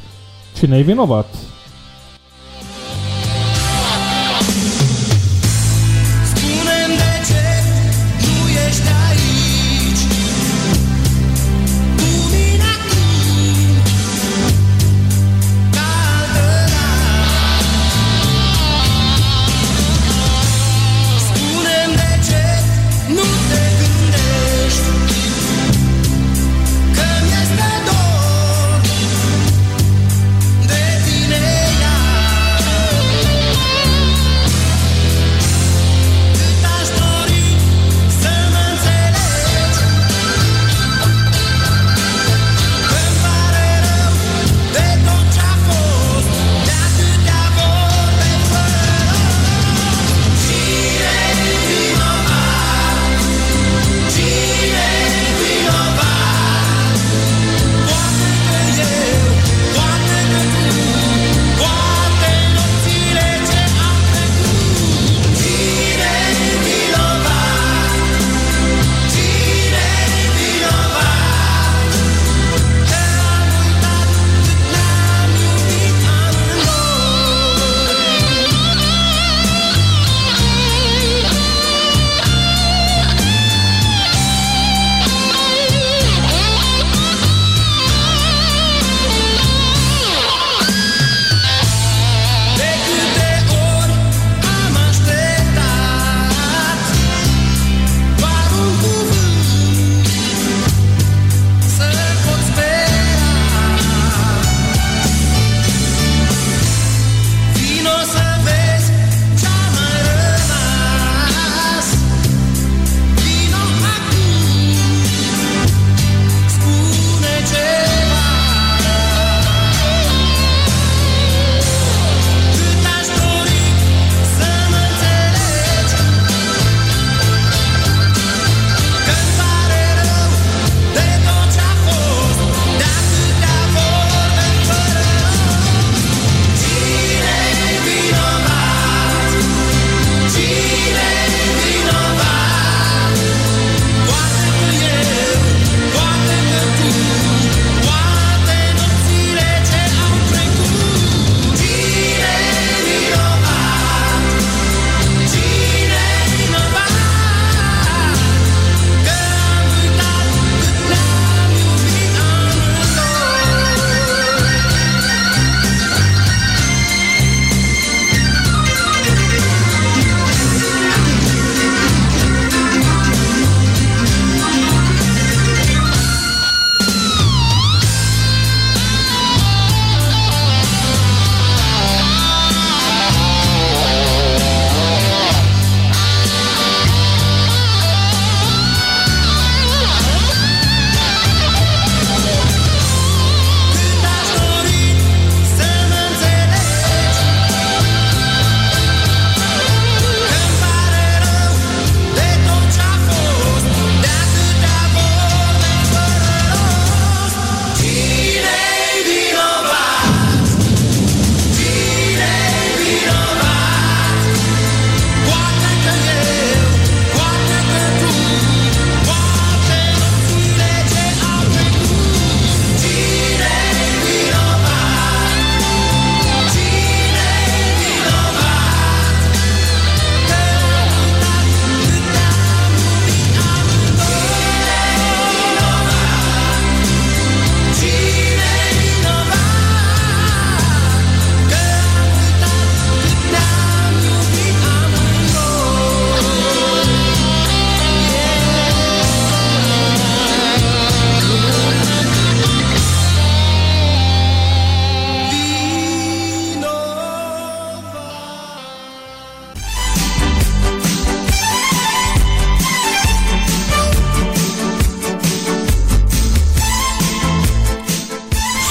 A: Cine-i vinovat?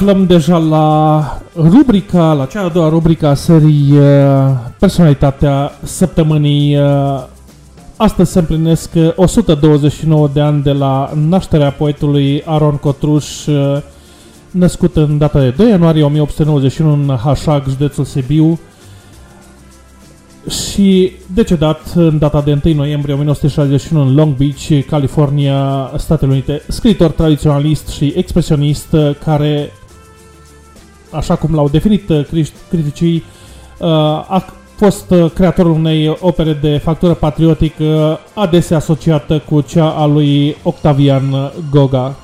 A: Aflăm deja la rubrica, la cea a doua rubrica a serii uh, Personalitatea Săptămânii. Uh, Astăzi se împlinesc uh, 129 de ani de la nașterea poetului Aron Cotruș, uh, născut în data de 2 ianuarie 1891 în Hașag, județul Sibiu, și decedat în data de 1 noiembrie 1961 în Long Beach, California, Statele Unite, scriitor tradiționalist și expresionist uh, care, așa cum l-au definit uh, cri- criticii, uh, a fost uh, creatorul unei opere de factură patriotică adesea asociată cu cea a lui Octavian Goga.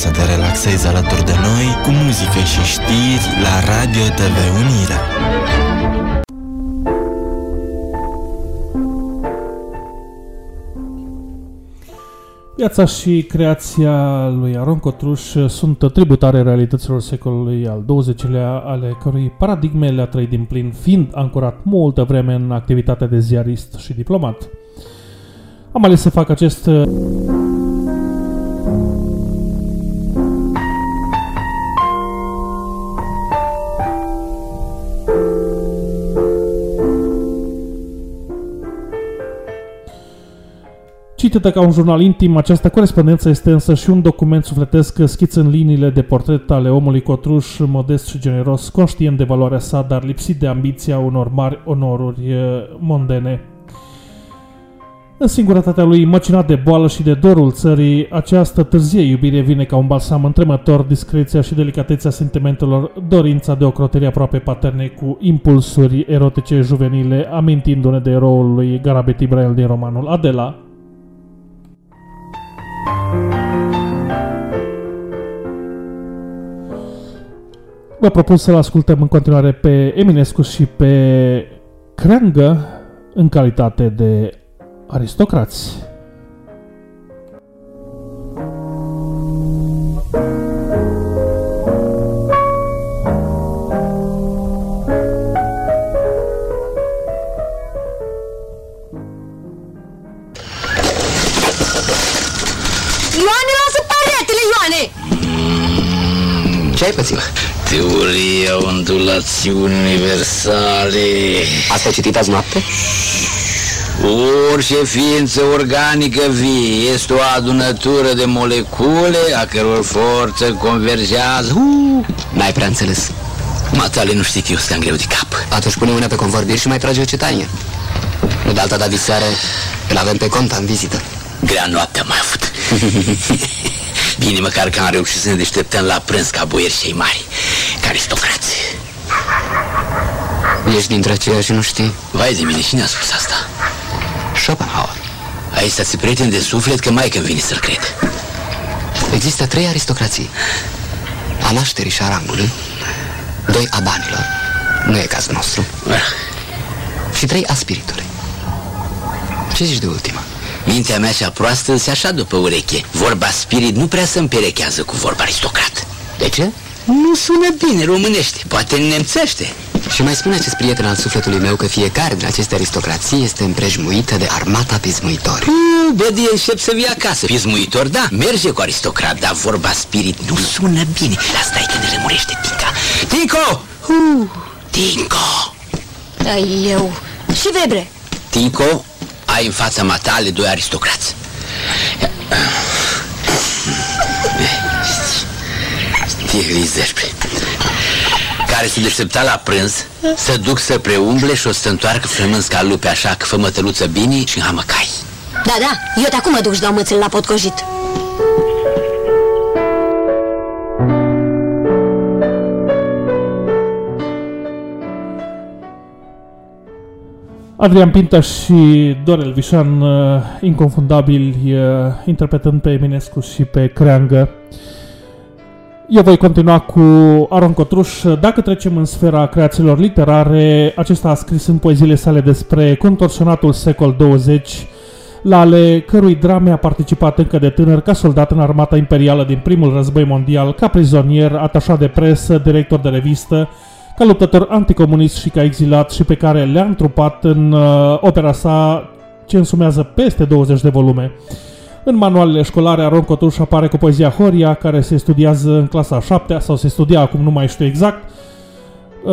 B: Să te relaxezi alături de noi cu muzică și știri la Radio TV Unirea.
A: Viața și creația lui Aron Cotruș sunt tributare realităților secolului al XX-lea, ale cărui paradigme le-a trăit din plin, fiind ancorat multă vreme în activitatea de ziarist și diplomat. Am ales să fac acest Citită ca un jurnal intim, această corespondență este însă și un document sufletesc schiț în liniile de portret ale omului cotruș, modest și generos, conștient de valoarea sa, dar lipsit de ambiția unor mari onoruri eh, mondene. În singurătatea lui, măcinat de boală și de dorul țării, această târzie iubire vine ca un balsam întremător, discreția și delicatețea sentimentelor, dorința de ocroterie aproape paterne cu impulsuri erotice juvenile, amintindu-ne de eroul lui Garabet Ibrahim din romanul Adela. Vă propun să-l ascultăm în continuare pe Eminescu și pe Creangă în calitate de aristocrați.
K: Ioane, lasă paretele, Ioane!
L: Ce ai pățit?
M: Teoria ondulațiuni universale.
L: Asta ai citit azi noapte?
M: Orice ființă organică vie este o adunătură de molecule a căror forță convergează. Uh,
L: N-ai prea înțeles.
M: matale nu știi că eu stăm greu de cap.
L: Atunci pune mâna pe convorbiri și mai trage o cetanie. Nu de alta dată diseară, îl avem pe cont în vizită.
M: Grea noapte am mai avut. Bine măcar că am reușit să ne deșteptăm la prânz ca boieri cei mari, ca aristocrați.
L: Ești dintre aceia și nu știi?
M: Vai de mine, cine a spus asta?
L: Schopenhauer.
M: Aici stați prieten de suflet că mai când vine să-l cred.
L: Există trei aristocrații. A nașterii și a rangului, doi a banilor, nu e cazul nostru, și trei a spiritului. Ce zici de ultima?
M: Mintea mea cea proastă se așa după ureche. Vorba spirit nu prea se împerechează cu vorba aristocrat.
L: De ce?
M: Nu sună bine românește, poate în nemțește.
L: Și mai spune acest prieten al sufletului meu că fiecare din aceste aristocrații este împrejmuită de armata pismuitori.
M: Uh, bă, de încep să vii acasă. Pismuitor, da, merge cu aristocrat, dar vorba spirit nu sună bine. Asta e când rămurește Tinca. Tinco! Uh, Tinco!
K: Ai eu. Și Vebre.
M: Tinco, ai în fața matale doi aristocrați. Tigris despre care se deștepta la prânz să duc să preumble și o să întoarcă frămânz ca lupe așa că fă mătăluță bine și hamăcai.
K: Da, da, eu te acum mă duc și dau mățel la potcojit.
A: Adrian Pinta și Dorel Vișan, uh, inconfundabili, uh, interpretând pe Eminescu și pe Creangă. Eu voi continua cu Aron Cotruș. Dacă trecem în sfera creațiilor literare, acesta a scris în poeziile sale despre contorsionatul secol 20, la ale cărui drame a participat încă de tânăr ca soldat în armata imperială din primul război mondial, ca prizonier, atașat de presă, director de revistă, ca luptător anticomunist și ca exilat și pe care le-a întrupat în uh, opera sa ce însumează peste 20 de volume. În manualele școlare, Aron Cotuș apare cu poezia Horia, care se studiază în clasa a 7 sau se studia acum, nu mai știu exact. Uh,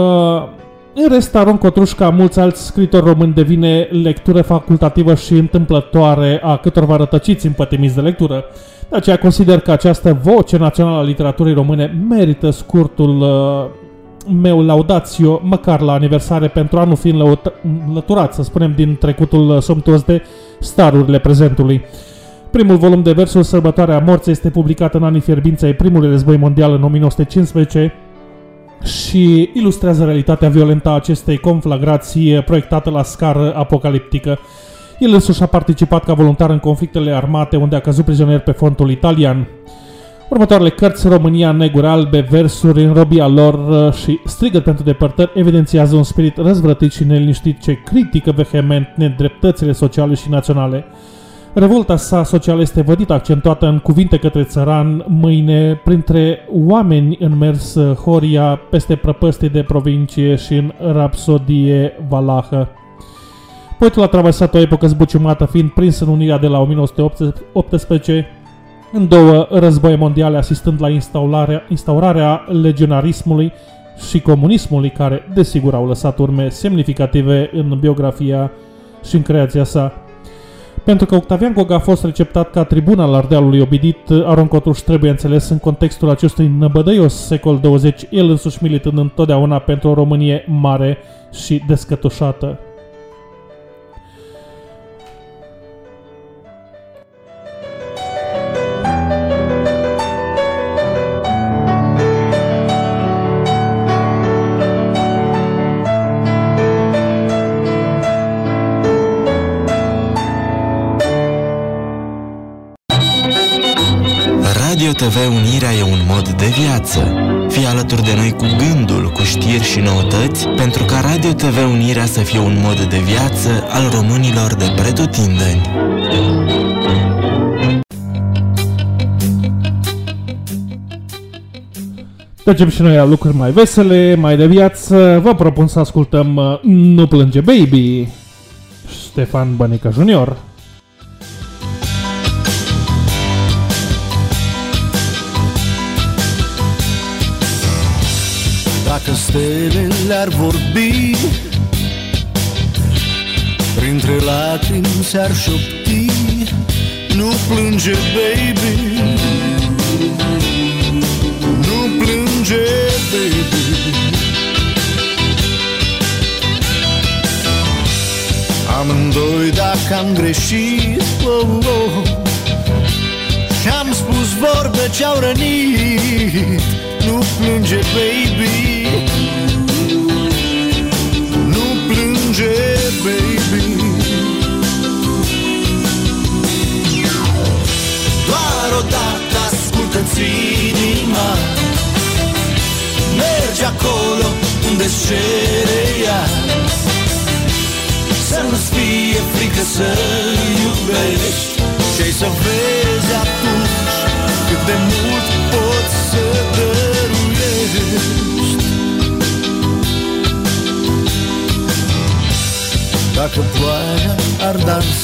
A: în rest, Aron Cotruș, ca mulți alți scritori români, devine lectură facultativă și întâmplătoare a câtorva rătăciți împătimiți de lectură. De aceea consider că această voce națională a literaturii române merită scurtul uh, meu laudațio, măcar la aniversare, pentru a nu fi înlăut- înlăturat, să spunem, din trecutul somptuos de starurile prezentului. Primul volum de versuri, Sărbătoarea Morții, este publicat în anii fierbinți ai primului război mondial în 1915 și ilustrează realitatea violentă a acestei conflagrații proiectată la scară apocaliptică. El însuși a participat ca voluntar în conflictele armate unde a căzut prizonier pe frontul italian. Următoarele cărți, România, Neguri Albe, versuri în robia lor uh, și Strigăt pentru depărtări evidențiază un spirit răzvrătit și neliniștit ce critică vehement nedreptățile sociale și naționale. Revolta sa socială este vădită accentuată în cuvinte către țăran, mâine, printre oameni în mers uh, Horia, peste prăpăstii de provincie și în rapsodie valahă. Poetul a traversat o epocă zbuciumată, fiind prins în unirea de la 1918 în două războaie mondiale, asistând la instaurarea, instaurarea legionarismului și comunismului, care, desigur, au lăsat urme semnificative în biografia și în creația sa. Pentru că Octavian Gog a fost receptat ca tribun al Ardealului Obidit, Aron Cotuș trebuie înțeles în contextul acestui năbădăios secol 20, el însuși militând întotdeauna pentru o Românie mare și descătușată.
B: TV Unirea e un mod de viață. Fii alături de noi cu gândul, cu știri și noutăți, pentru ca Radio TV Unirea să fie un mod de viață al românilor de pretutindeni.
A: Trecem și noi la lucruri mai vesele, mai de viață. Vă propun să ascultăm uh, Nu plânge baby, Ștefan Bănică Junior.
C: Dacă stelele ar vorbi Printre lacrimi s-ar șopti Nu plânge, baby. Nu plânge, baby. Amândoi dacă am greșit oh, oh, Și-am spus vorbe ce-au rănit Nu plânge, baby Nu plânge, baby. Doar odată ascultă-ți inima. Mergi acolo unde-ți cere ea. Să nu-ți fie frică să iubești. Și să vezi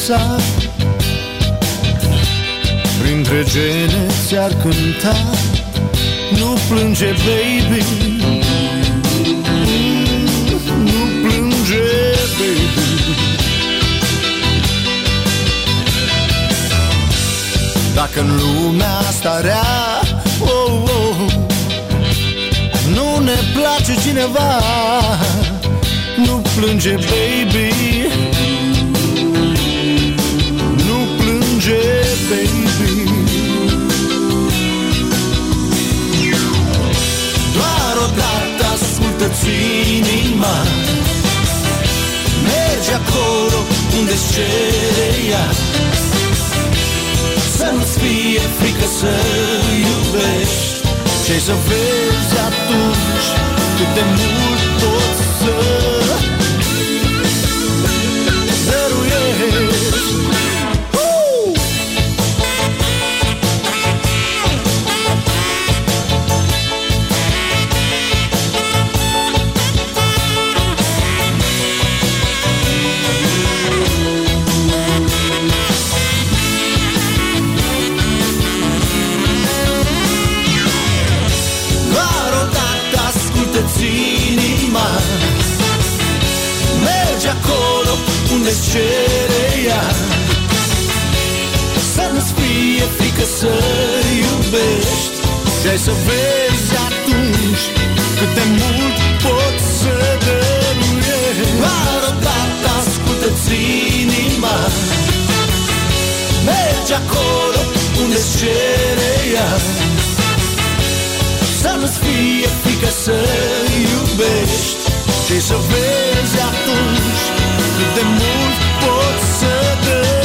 C: dansa Printre gene ți-ar cânta Nu plânge, baby. Mm, Nu plânge, baby. Dacă în lumea asta rea oh, oh, Nu ne place cineva Nu plânge, baby inima. Mergi acolo unde-ți cere ea. Să nu-ți fie frică să iubești. Și să vezi atunci cât de mult unde-ți cere ea. Să nu-ți fie frică să iubești. Și ai să vezi atunci cât de mult poți să dăruiești. Doar odată ascultă-ți inima. Mergi acolo unde-ți cere ea. Să nu-ți fie frică să iubești. Și să vezi atunci cât de mult poți să dăruiești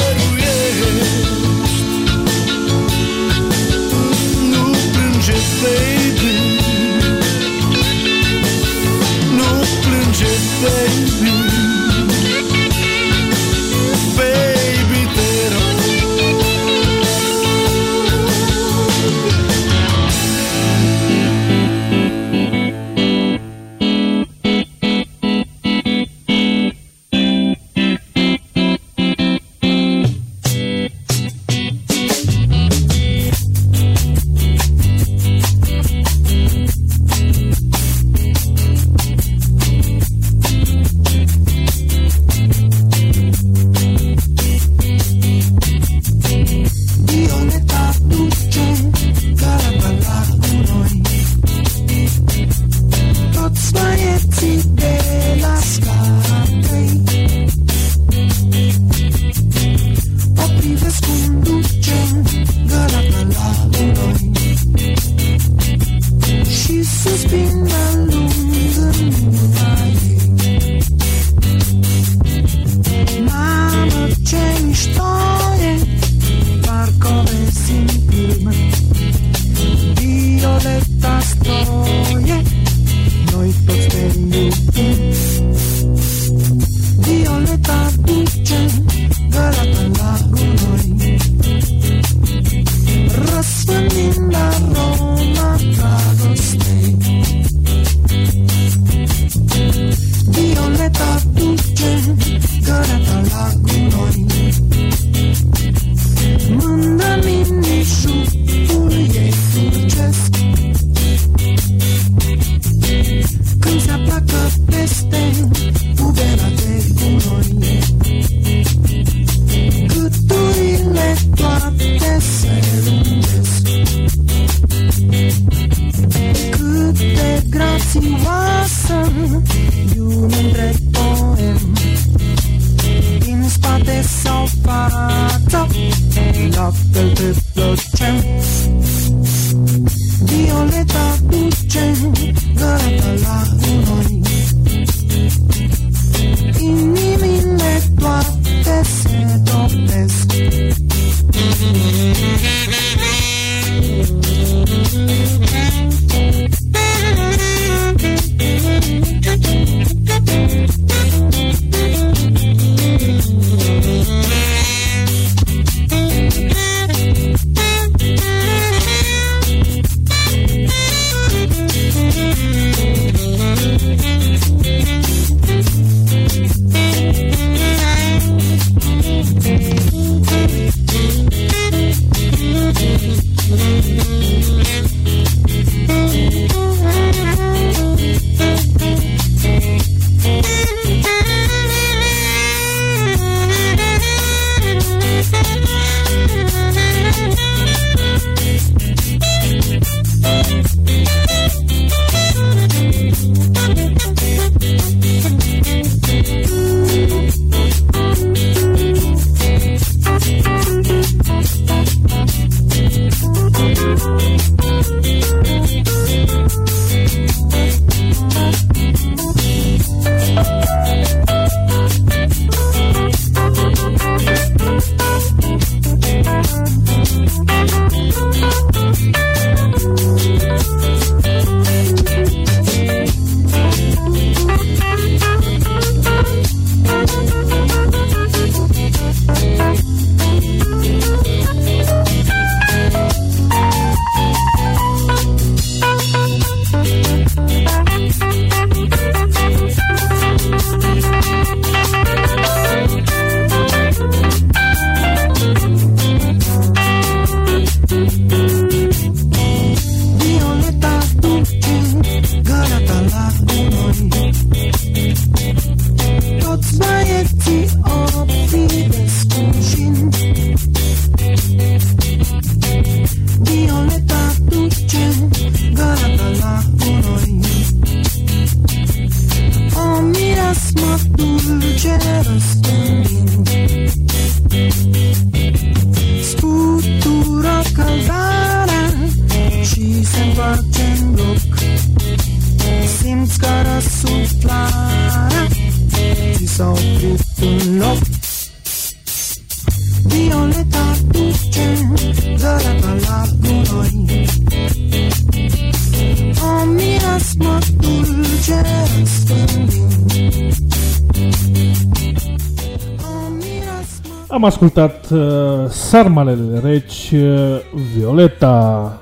A: Am ascultat uh, Sarmalele Reci, uh, Violeta.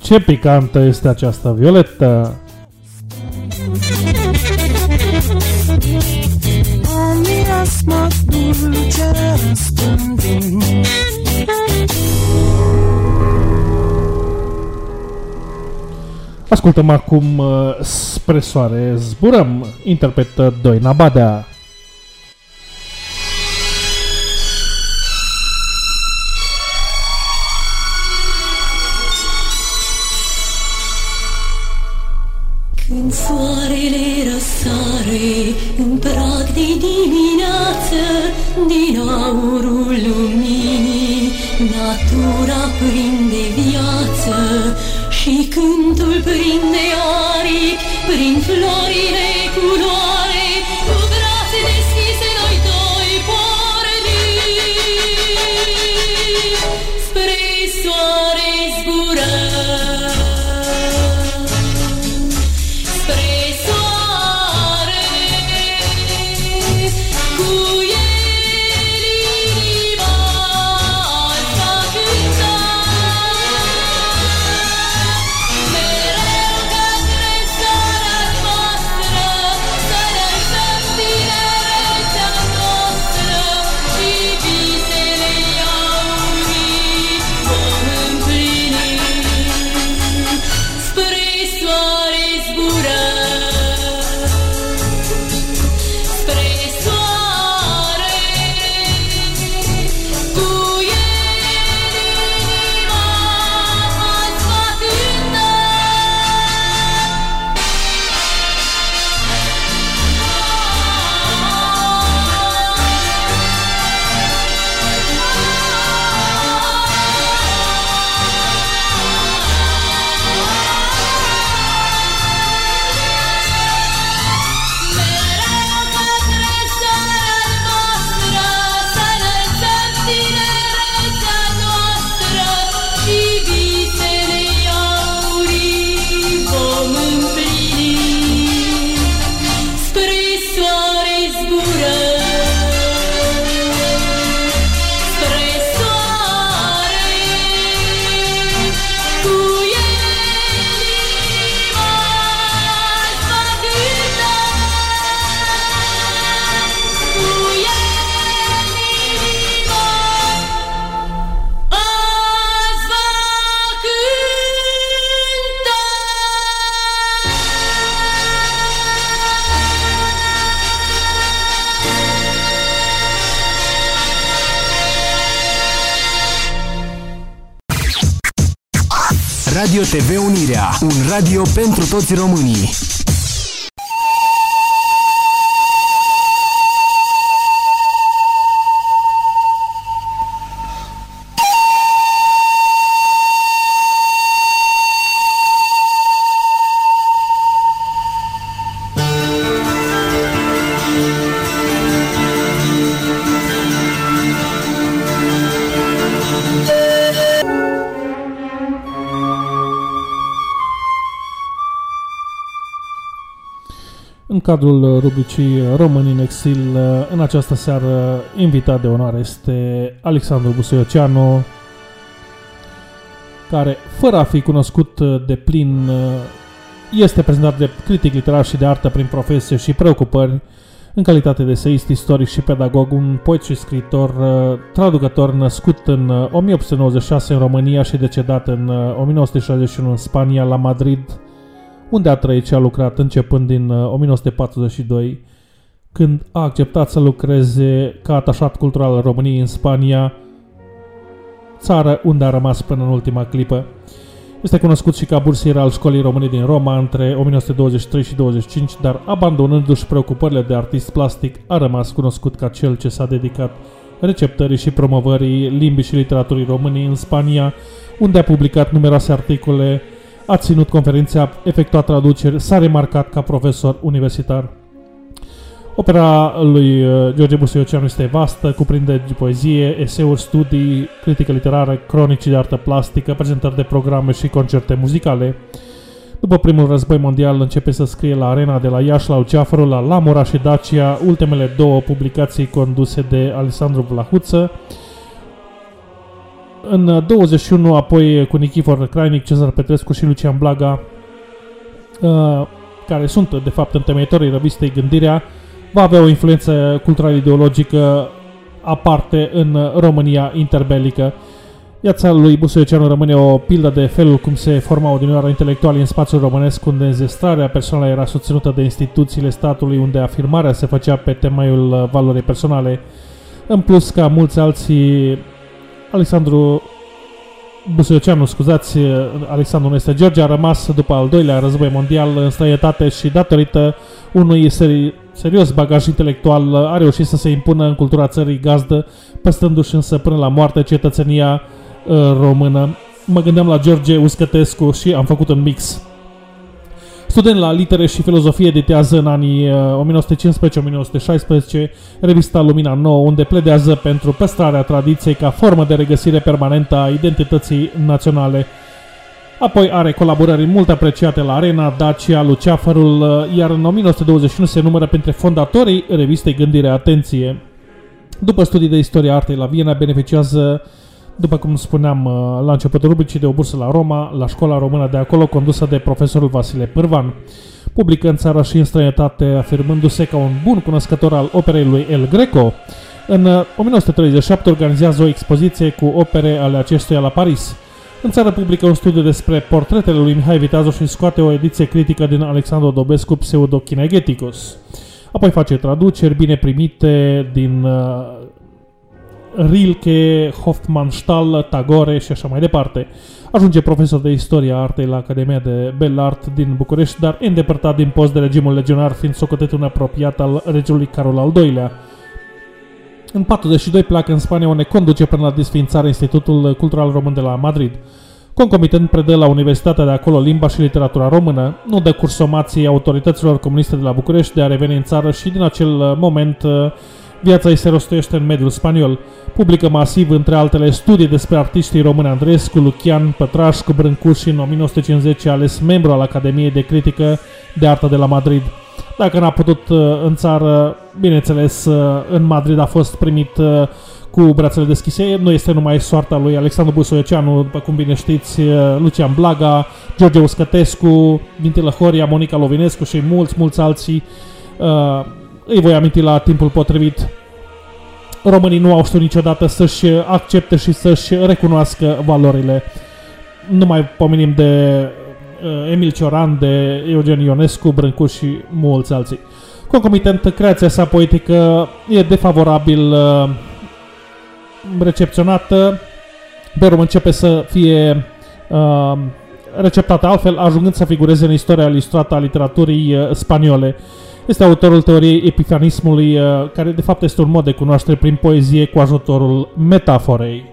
A: Ce picantă este această Violeta!
N: O mireasmă dulce răspândind
A: Ascultăm acum uh, Spre soare zburăm, interpretă Doina Badea.
H: Când soarele răsare în prag de dimineață, din aurul luminii, natura prinde viață și cântul prinde aripi prin florile culoare,
F: TV Unirea, un radio pentru toți românii.
A: Cadrul uh, rubricii Români în exil, uh, în această seară, invitat de onoare este Alexandru Busuioceanu, care, fără a fi cunoscut uh, de plin, este prezentat de critic literar și de artă prin profesie și preocupări, în calitate de seist, istoric și pedagog, un poet și scriitor, traducător născut în 1896 în România și decedat în 1961 în Spania, la Madrid, unde a trăit și a lucrat începând din uh, 1942, când a acceptat să lucreze ca atașat cultural al României în Spania, țară unde a rămas până în ultima clipă. Este cunoscut și ca bursier al școlii române din Roma între 1923 și 25, dar abandonându-și preocupările de artist plastic, a rămas cunoscut ca cel ce s-a dedicat receptării și promovării limbii și literaturii române în Spania, unde a publicat numeroase articole a ținut conferințe, a efectuat traduceri, s-a remarcat ca profesor universitar. Opera lui uh, George Busuioceanu este vastă, cuprinde poezie, eseuri, studii, critică literară, cronici de artă plastică, prezentări de programe și concerte muzicale. După primul război mondial începe să scrie la Arena de la Iași la Luceafărul, la Lamora și Dacia, ultimele două publicații conduse de Alessandru Vlahuță, în 21, apoi cu Nichifor Crainic, Cezar Petrescu și Lucian Blaga, uh, care sunt de fapt întemeitorii revistei Gândirea, va avea o influență culturală ideologică aparte în România interbelică. Viața lui Busuioceanu rămâne o pildă de felul cum se forma odinioară intelectuali în spațiul românesc, unde înzestrarea personală era susținută de instituțiile statului, unde afirmarea se făcea pe temeiul valorii personale. În plus, ca mulți alții Alexandru Busuioceanu, scuzați, Alexandru nu este George, a rămas după al doilea război mondial în străinătate și datorită unui seri- serios bagaj intelectual a reușit să se impună în cultura țării gazdă, păstrându-și însă până la moarte cetățenia uh, română. Mă gândeam la George Uscătescu și am făcut un mix. Student la litere și filozofie editează în anii uh, 1915-1916 revista Lumina Nouă, unde pledează pentru păstrarea tradiției ca formă de regăsire permanentă a identității naționale. Apoi are colaborări mult apreciate la Arena, Dacia, Luceafărul, uh, iar în 1921 se numără printre fondatorii revistei Gândire Atenție. După studii de istorie artei la Viena, beneficiază după cum spuneam uh, la începutul rubricii de o bursă la Roma, la școala română de acolo, condusă de profesorul Vasile Pârvan. Publică în țară și în străinătate, afirmându-se ca un bun cunoscător al operei lui El Greco. În 1937 uh, organizează o expoziție cu opere ale acestuia la Paris. În țară publică un studiu despre portretele lui Mihai Viteazu și scoate o ediție critică din Alexandru Dobescu Pseudo-Kinegeticus. Apoi face traduceri bine primite din uh, Rilke, Hofmannsthal, Tagore și așa mai departe. Ajunge profesor de istoria artei la Academia de Bell Art din București, dar îndepărtat din post de regimul legionar, fiind socotet un apropiat al regelui Carol al II-lea. În 42 pleacă în Spania, unde conduce până la desfințarea Institutul Cultural Român de la Madrid. Concomitent predă la Universitatea de acolo limba și literatura română, nu dă cursomații autorităților comuniste de la București de a reveni în țară și din acel moment viața îi se rostuiește în mediul spaniol. Publică masiv, între altele, studii despre artiștii români Andrescu, Lucian, Pătrașcu, Brâncuș și în 1950 a ales membru al Academiei de Critică de Artă de la Madrid. Dacă n-a putut uh, în țară, bineînțeles, uh, în Madrid a fost primit uh, cu brațele deschise. Nu este numai soarta lui Alexandru Busoieceanu, după cum bine știți, Lucian Blaga, George Uscătescu, Vintilă Horia, Monica Lovinescu și mulți, mulți alții. Îi voi aminti la timpul potrivit românii nu au știut niciodată să-și accepte și să-și recunoască valorile. Nu mai pomenim de uh, Emil Cioran, de Eugen Ionescu, Brâncu și mulți alții. Concomitent, creația sa poetică e defavorabil uh, recepționată, pe urmă începe să fie uh, receptate altfel, ajungând să figureze în istoria ilustrată a literaturii uh, spaniole. Este autorul teoriei epifanismului, uh, care de fapt este un mod de cunoaștere prin poezie cu ajutorul metaforei.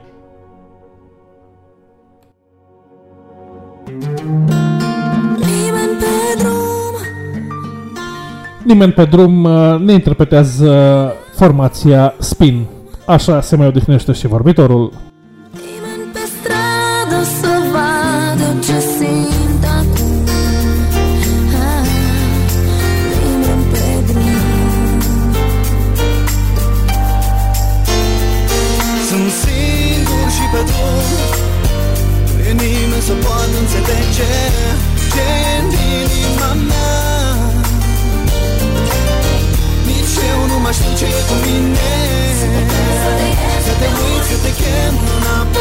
E: Nimeni pe drum
A: Nimeni pe drum uh, ne interpretează formația Spin. Așa se mai odihnește și vorbitorul.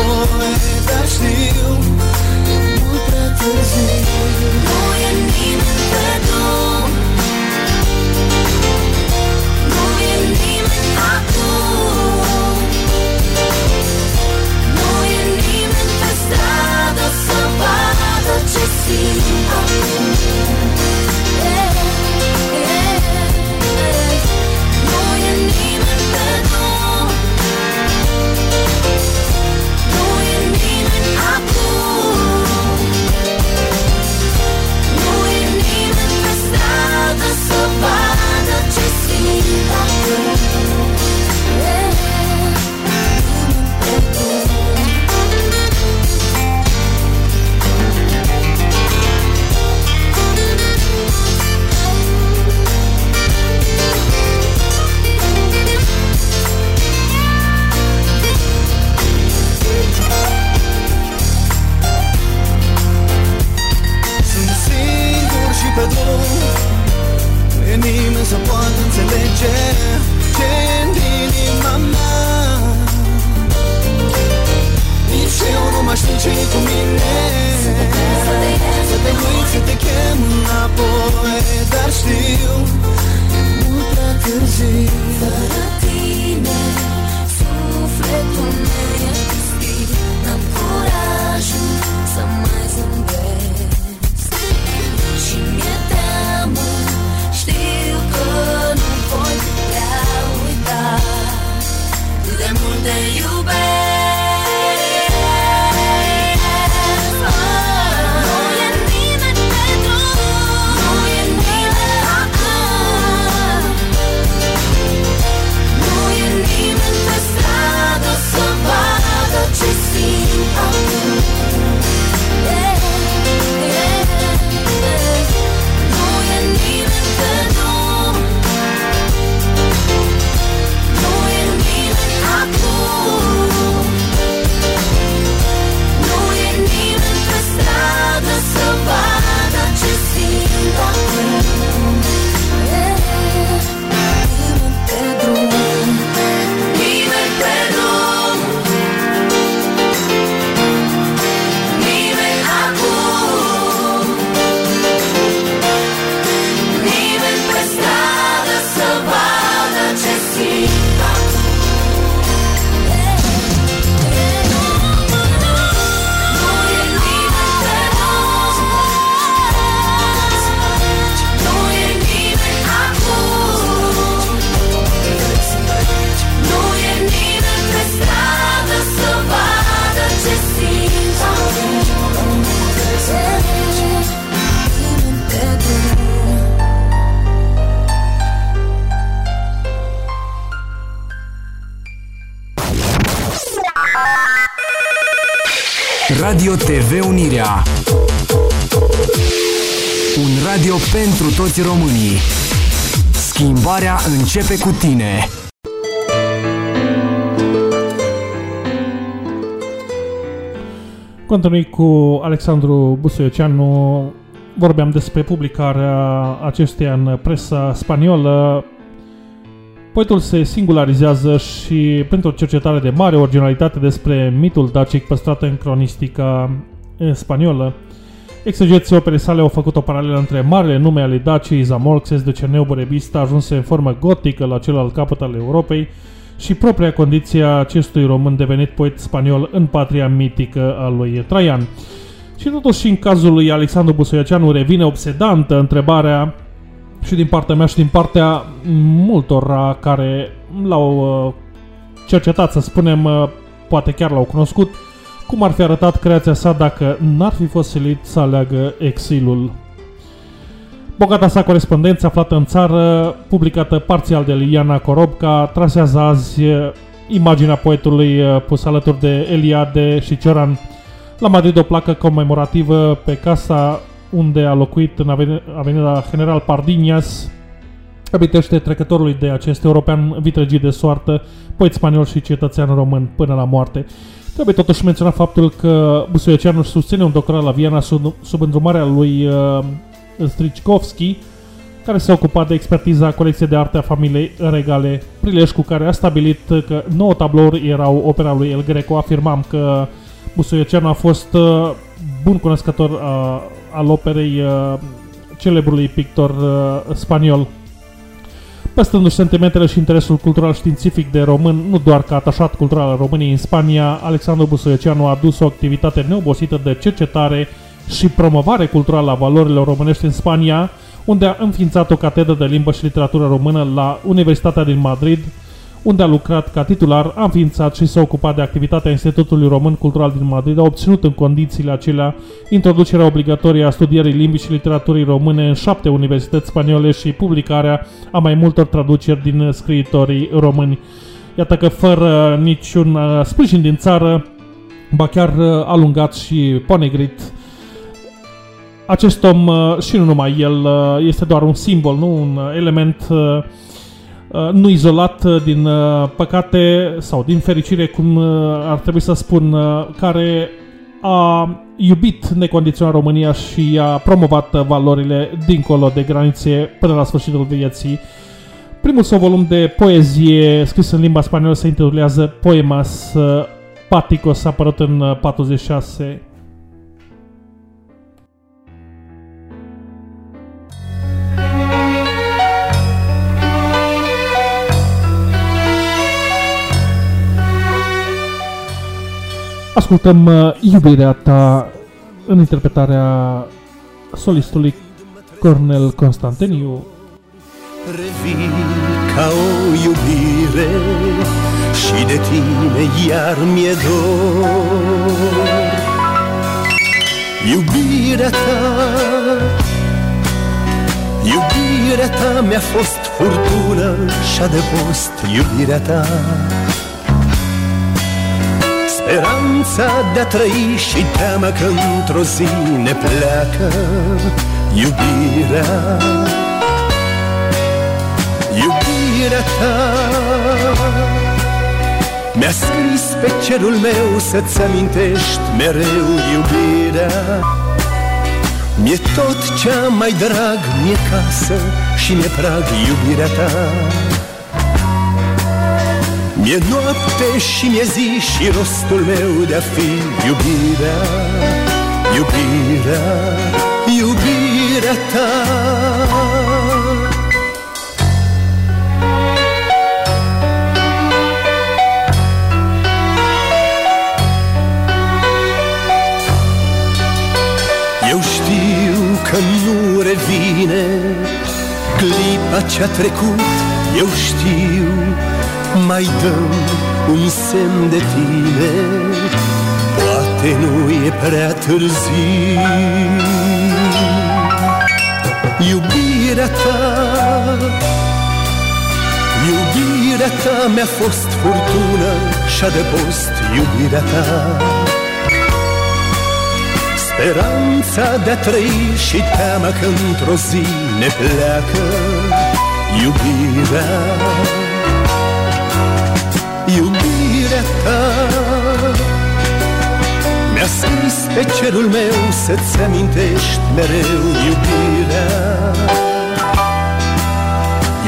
C: Înapoi Dar știu E mult prea târziu
E: Nu e nimeni pe drum Nu e nimeni acum Nu e nimeni pe drum Nu e nimeni să
C: poată înțelege Ce e în inima mea. Nici eu nu mai știu ce e cu mine. Să te uit, să te chem înapoi Dar știu E mult prea târziu.
E: Fără tine Sufletul meu
F: TV Unirea Un radio pentru toți românii Schimbarea începe cu tine
A: Continui cu Alexandru Busuioceanu. Vorbeam despre publicarea acesteia în presa spaniolă. Poetul se singularizează și printr-o cercetare de mare originalitate despre mitul dacic păstrat în cronistica eh, spaniolă. Exegeții operei sale au făcut o paralelă între marele nume ale Dacii, Zamolxes de Ceneu Burebista, ajunse în formă gotică la celălalt capăt al Europei, și propria condiție a acestui român devenit poet spaniol în patria mitică a lui Traian. Și totuși și în cazul lui Alexandru Busoiaceanu revine obsedantă întrebarea și din partea mea și din partea multora care l-au uh, cercetat, să spunem, uh, poate chiar l-au cunoscut, cum ar fi arătat creația sa dacă n-ar fi fost silit să aleagă exilul. Bogata sa corespondență aflată în țară, publicată parțial de Liliana Corobca, trasează azi uh, imaginea poetului uh, pus alături de Eliade și Cioran. La Madrid o placă comemorativă pe casa unde a locuit în aveni- avenida General Pardiñas, amintește trecătorului de acest european vitregit de soartă, poet spaniol și cetățean român până la moarte. Trebuie totuși menționat faptul că Busoieceanu își susține un doctorat la Viena sub, sub îndrumarea lui uh, Strickovski, care se ocupa de expertiza colecției de arte a familiei regale, prilej cu care a stabilit că 9 tablouri erau opera lui El Greco. Afirmam că Busoieceanu a fost uh, bun cunoscător uh, al operei uh, celebrului pictor uh, spaniol. Păstrându-și sentimentele și interesul cultural științific de român, nu doar ca atașat cultural al României în Spania, Alexandru Busoieceanu a dus o activitate neobosită de cercetare și promovare culturală a valorilor românești în Spania, unde a înființat o catedră de limbă și literatură română la Universitatea din Madrid, unde a lucrat ca titular, a înființat și s-a ocupat de activitatea Institutului Român Cultural din Madrid, a obținut în condițiile acelea introducerea obligatorie a studierii limbii și literaturii române în șapte universități spaniole și publicarea a mai multor traduceri din scriitorii români. Iată că fără niciun uh, sprijin din țară, ba chiar uh, alungat și ponegrit, acest om uh, și nu numai el uh, este doar un simbol, nu un uh, element uh, uh, nu izolat uh, din uh, păcate sau din fericire, cum uh, ar trebui să spun, uh, care a iubit necondiționat România și a promovat uh, valorile dincolo de granițe până la sfârșitul vieții. Primul său volum de poezie scris în limba spaniolă se intitulează Poemas uh, Paticos, apărut în uh, 46. Ascultăm uh, Iubirea ta în interpretarea solistului Cornel Constanteniu.
C: Revin ca o iubire Și de tine iar mi-e dor Iubirea ta Iubirea ta mi-a fost furtună și adăpost Iubirea ta Speranța de-a trăi și teama că într-o zi ne pleacă Iubirea. Iubirea ta Mi-a scris pe cerul meu să-ți amintești mereu iubirea. Mi-e tot cea mai drag, mi-e casă și mi-e prag iubirea ta Mi-e noapte și mi-e zi și rostul meu de-a fi iubirea Iubirea, iubirea ta. Eu știu că nu revine clipa ce-a trecut Eu știu, mai dăm un semn de tine. Poate nu e prea târziu. Iubirea ta Iubirea ta mi-a fost furtună și adăpost iubirea ta. Speranța de-a trăi și teama că într-o zi ne pleacă Iubirea Iubirea ta. Mi-a scris pe cerul meu să-ți amintești mereu iubirea.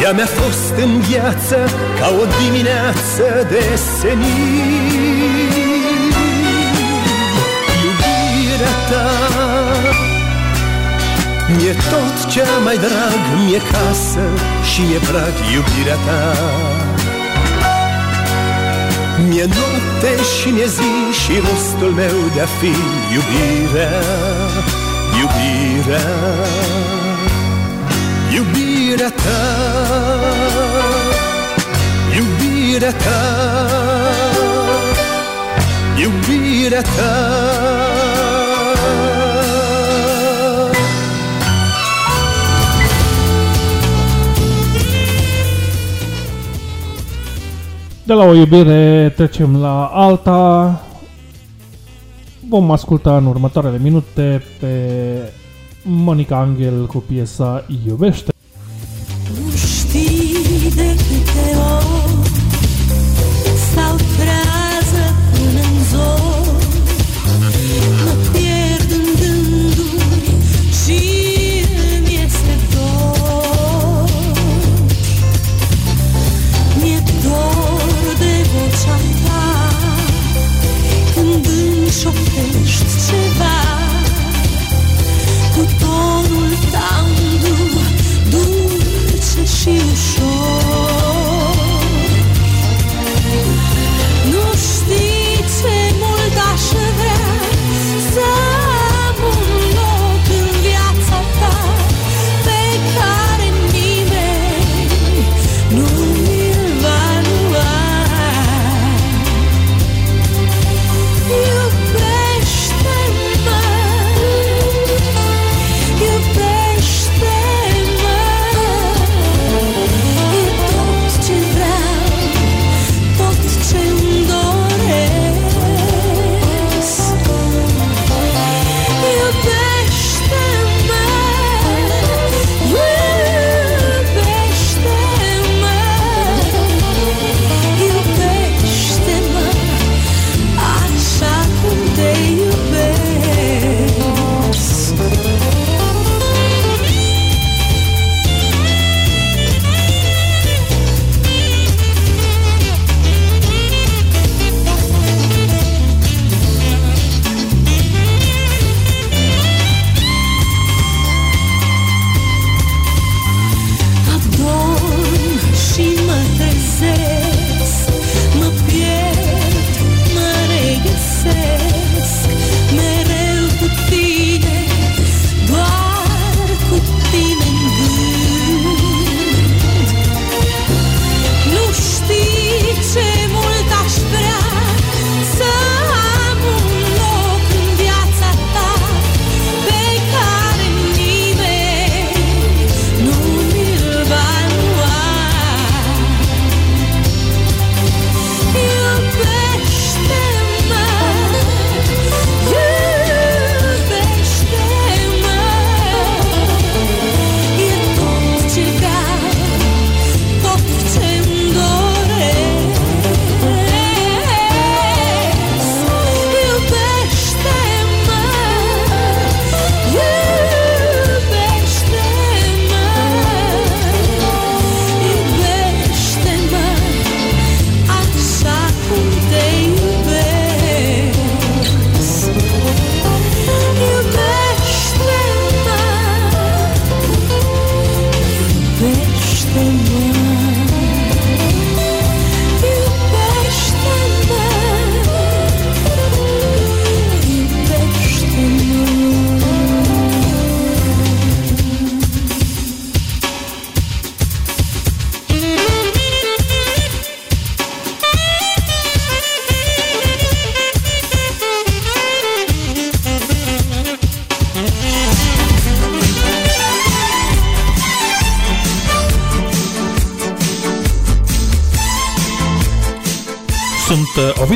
C: Ea mi-a fost în viață ca o dimineață de senin. Iubirea ta. Mi-e tot cea mai drag, mi-e casă și mi-e prag iubirea ta Mi-e noapte și mi-e zi și rostul meu de-a fi iubirea, iubirea, iubirea ta, iubirea ta, iubirea ta.
E: De la o iubire trecem la alta. Vom asculta în următoarele minute pe Monica Angel cu piesa Iubește.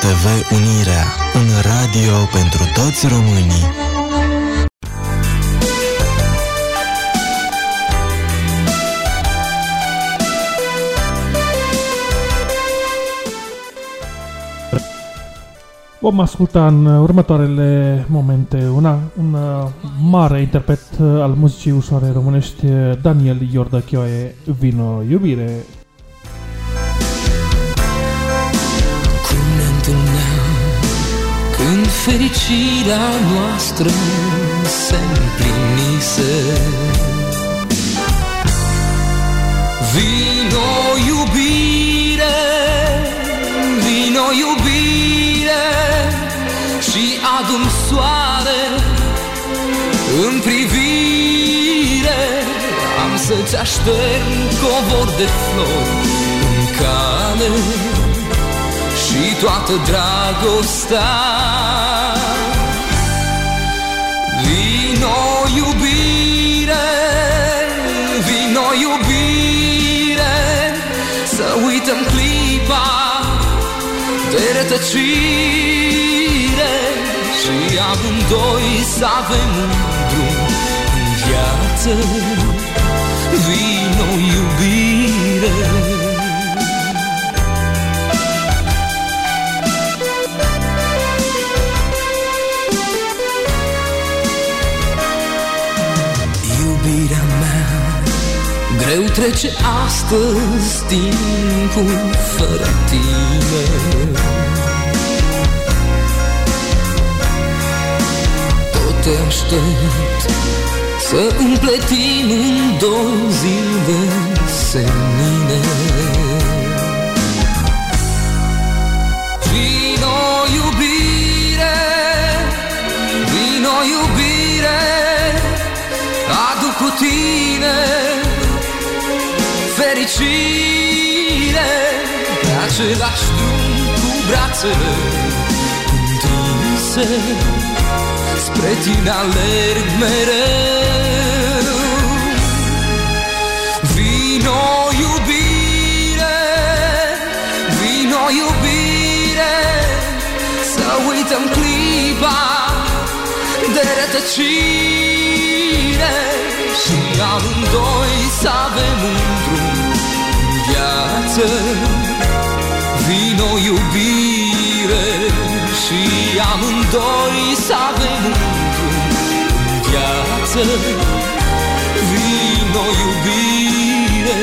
B: TV Unirea, un radio pentru toți românii.
A: Vom asculta în următoarele momente una, un uh, mare interpret uh, al muzicii ușoare românești, uh, Daniel Iordachioe, Vino Iubire.
O: Fericirea noastră se împlinise. Vino iubire, vino iubire Și adum soare în privire. Am să-ți aștern covor de flori în cale Și toată dragostea Vino iubire, vino iubire Să uităm clipa de rătăcire Și amândoi să avem un drum în viață. Vino iubire trece astăzi timpul fără tine. Tot te aștept să împletim în două zile senine fericire. Pe același drum cu brațele întinse Spre tine alerg mereu. Vino iubire, vino iubire Să uităm clipa de rătăcire Și amândoi să avem un drum. în viață. Vino iubire și amândoi să avem un drum în viață. Vino iubire,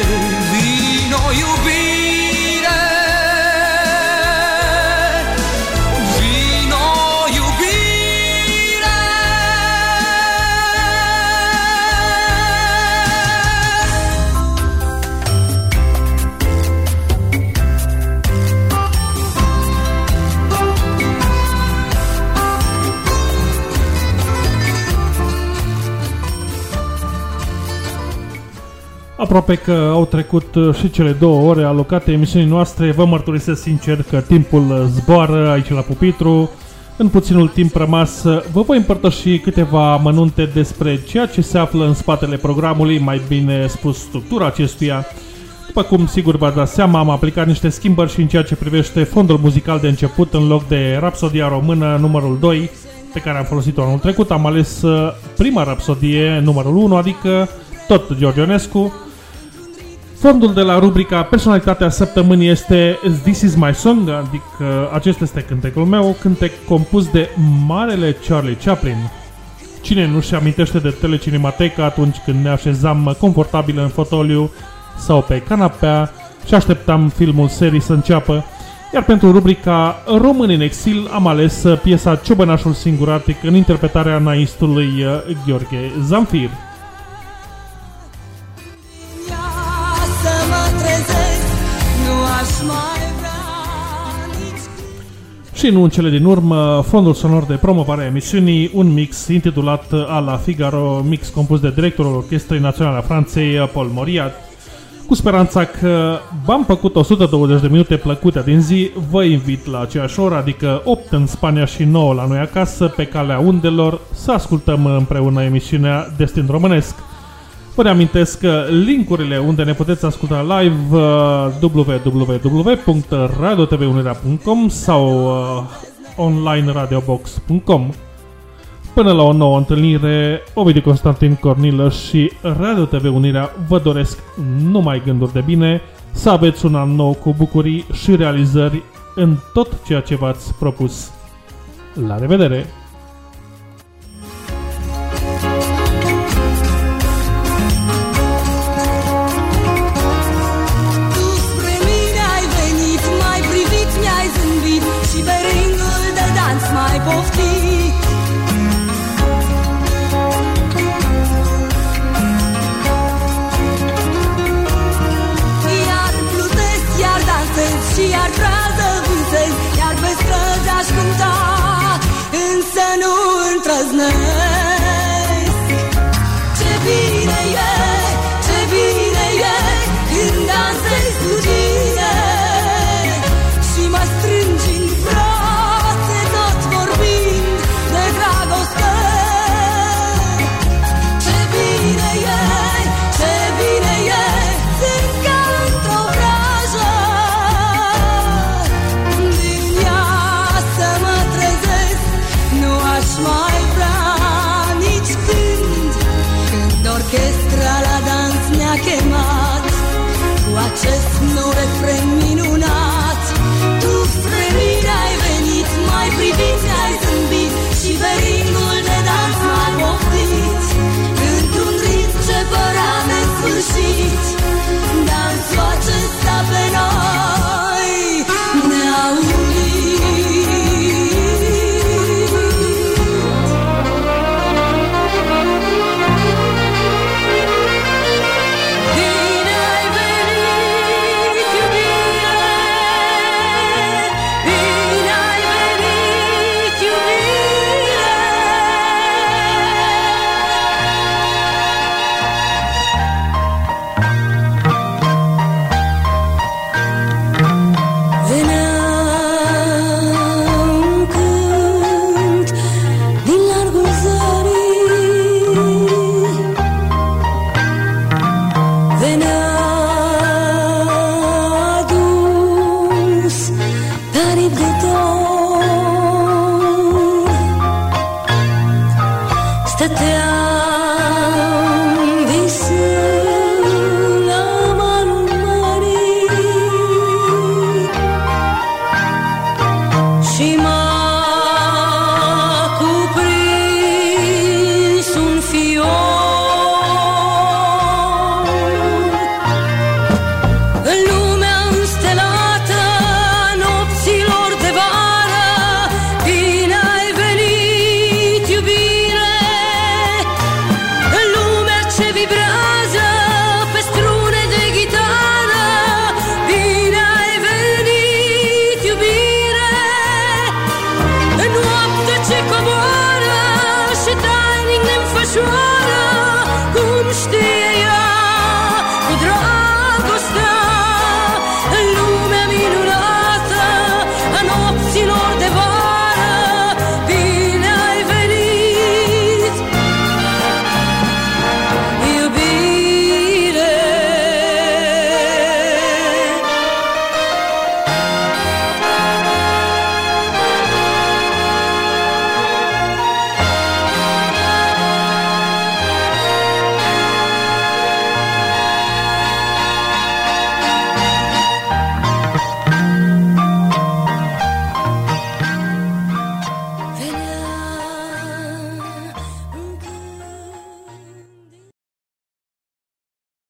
A: Aproape că au trecut uh, și cele două ore alocate emisiunii noastre. Vă mărturisesc sincer că timpul uh, zboară aici la pupitru. În puținul timp rămas, uh, vă voi împărtăși câteva amănunte despre ceea ce se află în spatele programului, mai bine spus structura acestuia. După cum sigur v-ați dat seama, am aplicat niște schimbări și în ceea ce privește fondul muzical de început, în loc de Rapsodia Română numărul 2, pe care am folosit-o anul trecut, am ales uh, prima Rapsodie numărul 1, adică tot George Ionescu. Fondul de la rubrica Personalitatea săptămânii este This is my song, adică acesta este cântecul meu, cântec compus de marele Charlie Chaplin. Cine nu-și amintește de telecinemateca atunci când ne așezam confortabil în fotoliu sau pe canapea și așteptam filmul serii să înceapă, iar pentru rubrica Român în exil am ales piesa Ciobănașul Singuratic în interpretarea naistului uh, Gheorghe Zamfir. Și nu în cele din urmă, fondul sonor de promovare a emisiunii, un mix intitulat A la Figaro, mix compus de directorul Orchestrei Naționale a Franței, Paul Moriat. Cu speranța că v-am făcut 120 de minute plăcute din zi, vă invit la aceeași oră, adică 8 în Spania și 9 la noi acasă, pe calea undelor, să ascultăm împreună emisiunea Destin Românesc. Vă reamintesc că linkurile unde ne puteți asculta live uh, www.radiotvunirea.com sau uh, onlineradiobox.com Până la o nouă întâlnire, Ovidiu Constantin Cornilă și Radio TV Unirea vă doresc numai gânduri de bine, să aveți un an nou cu bucurii și realizări în tot ceea ce v-ați propus. La revedere!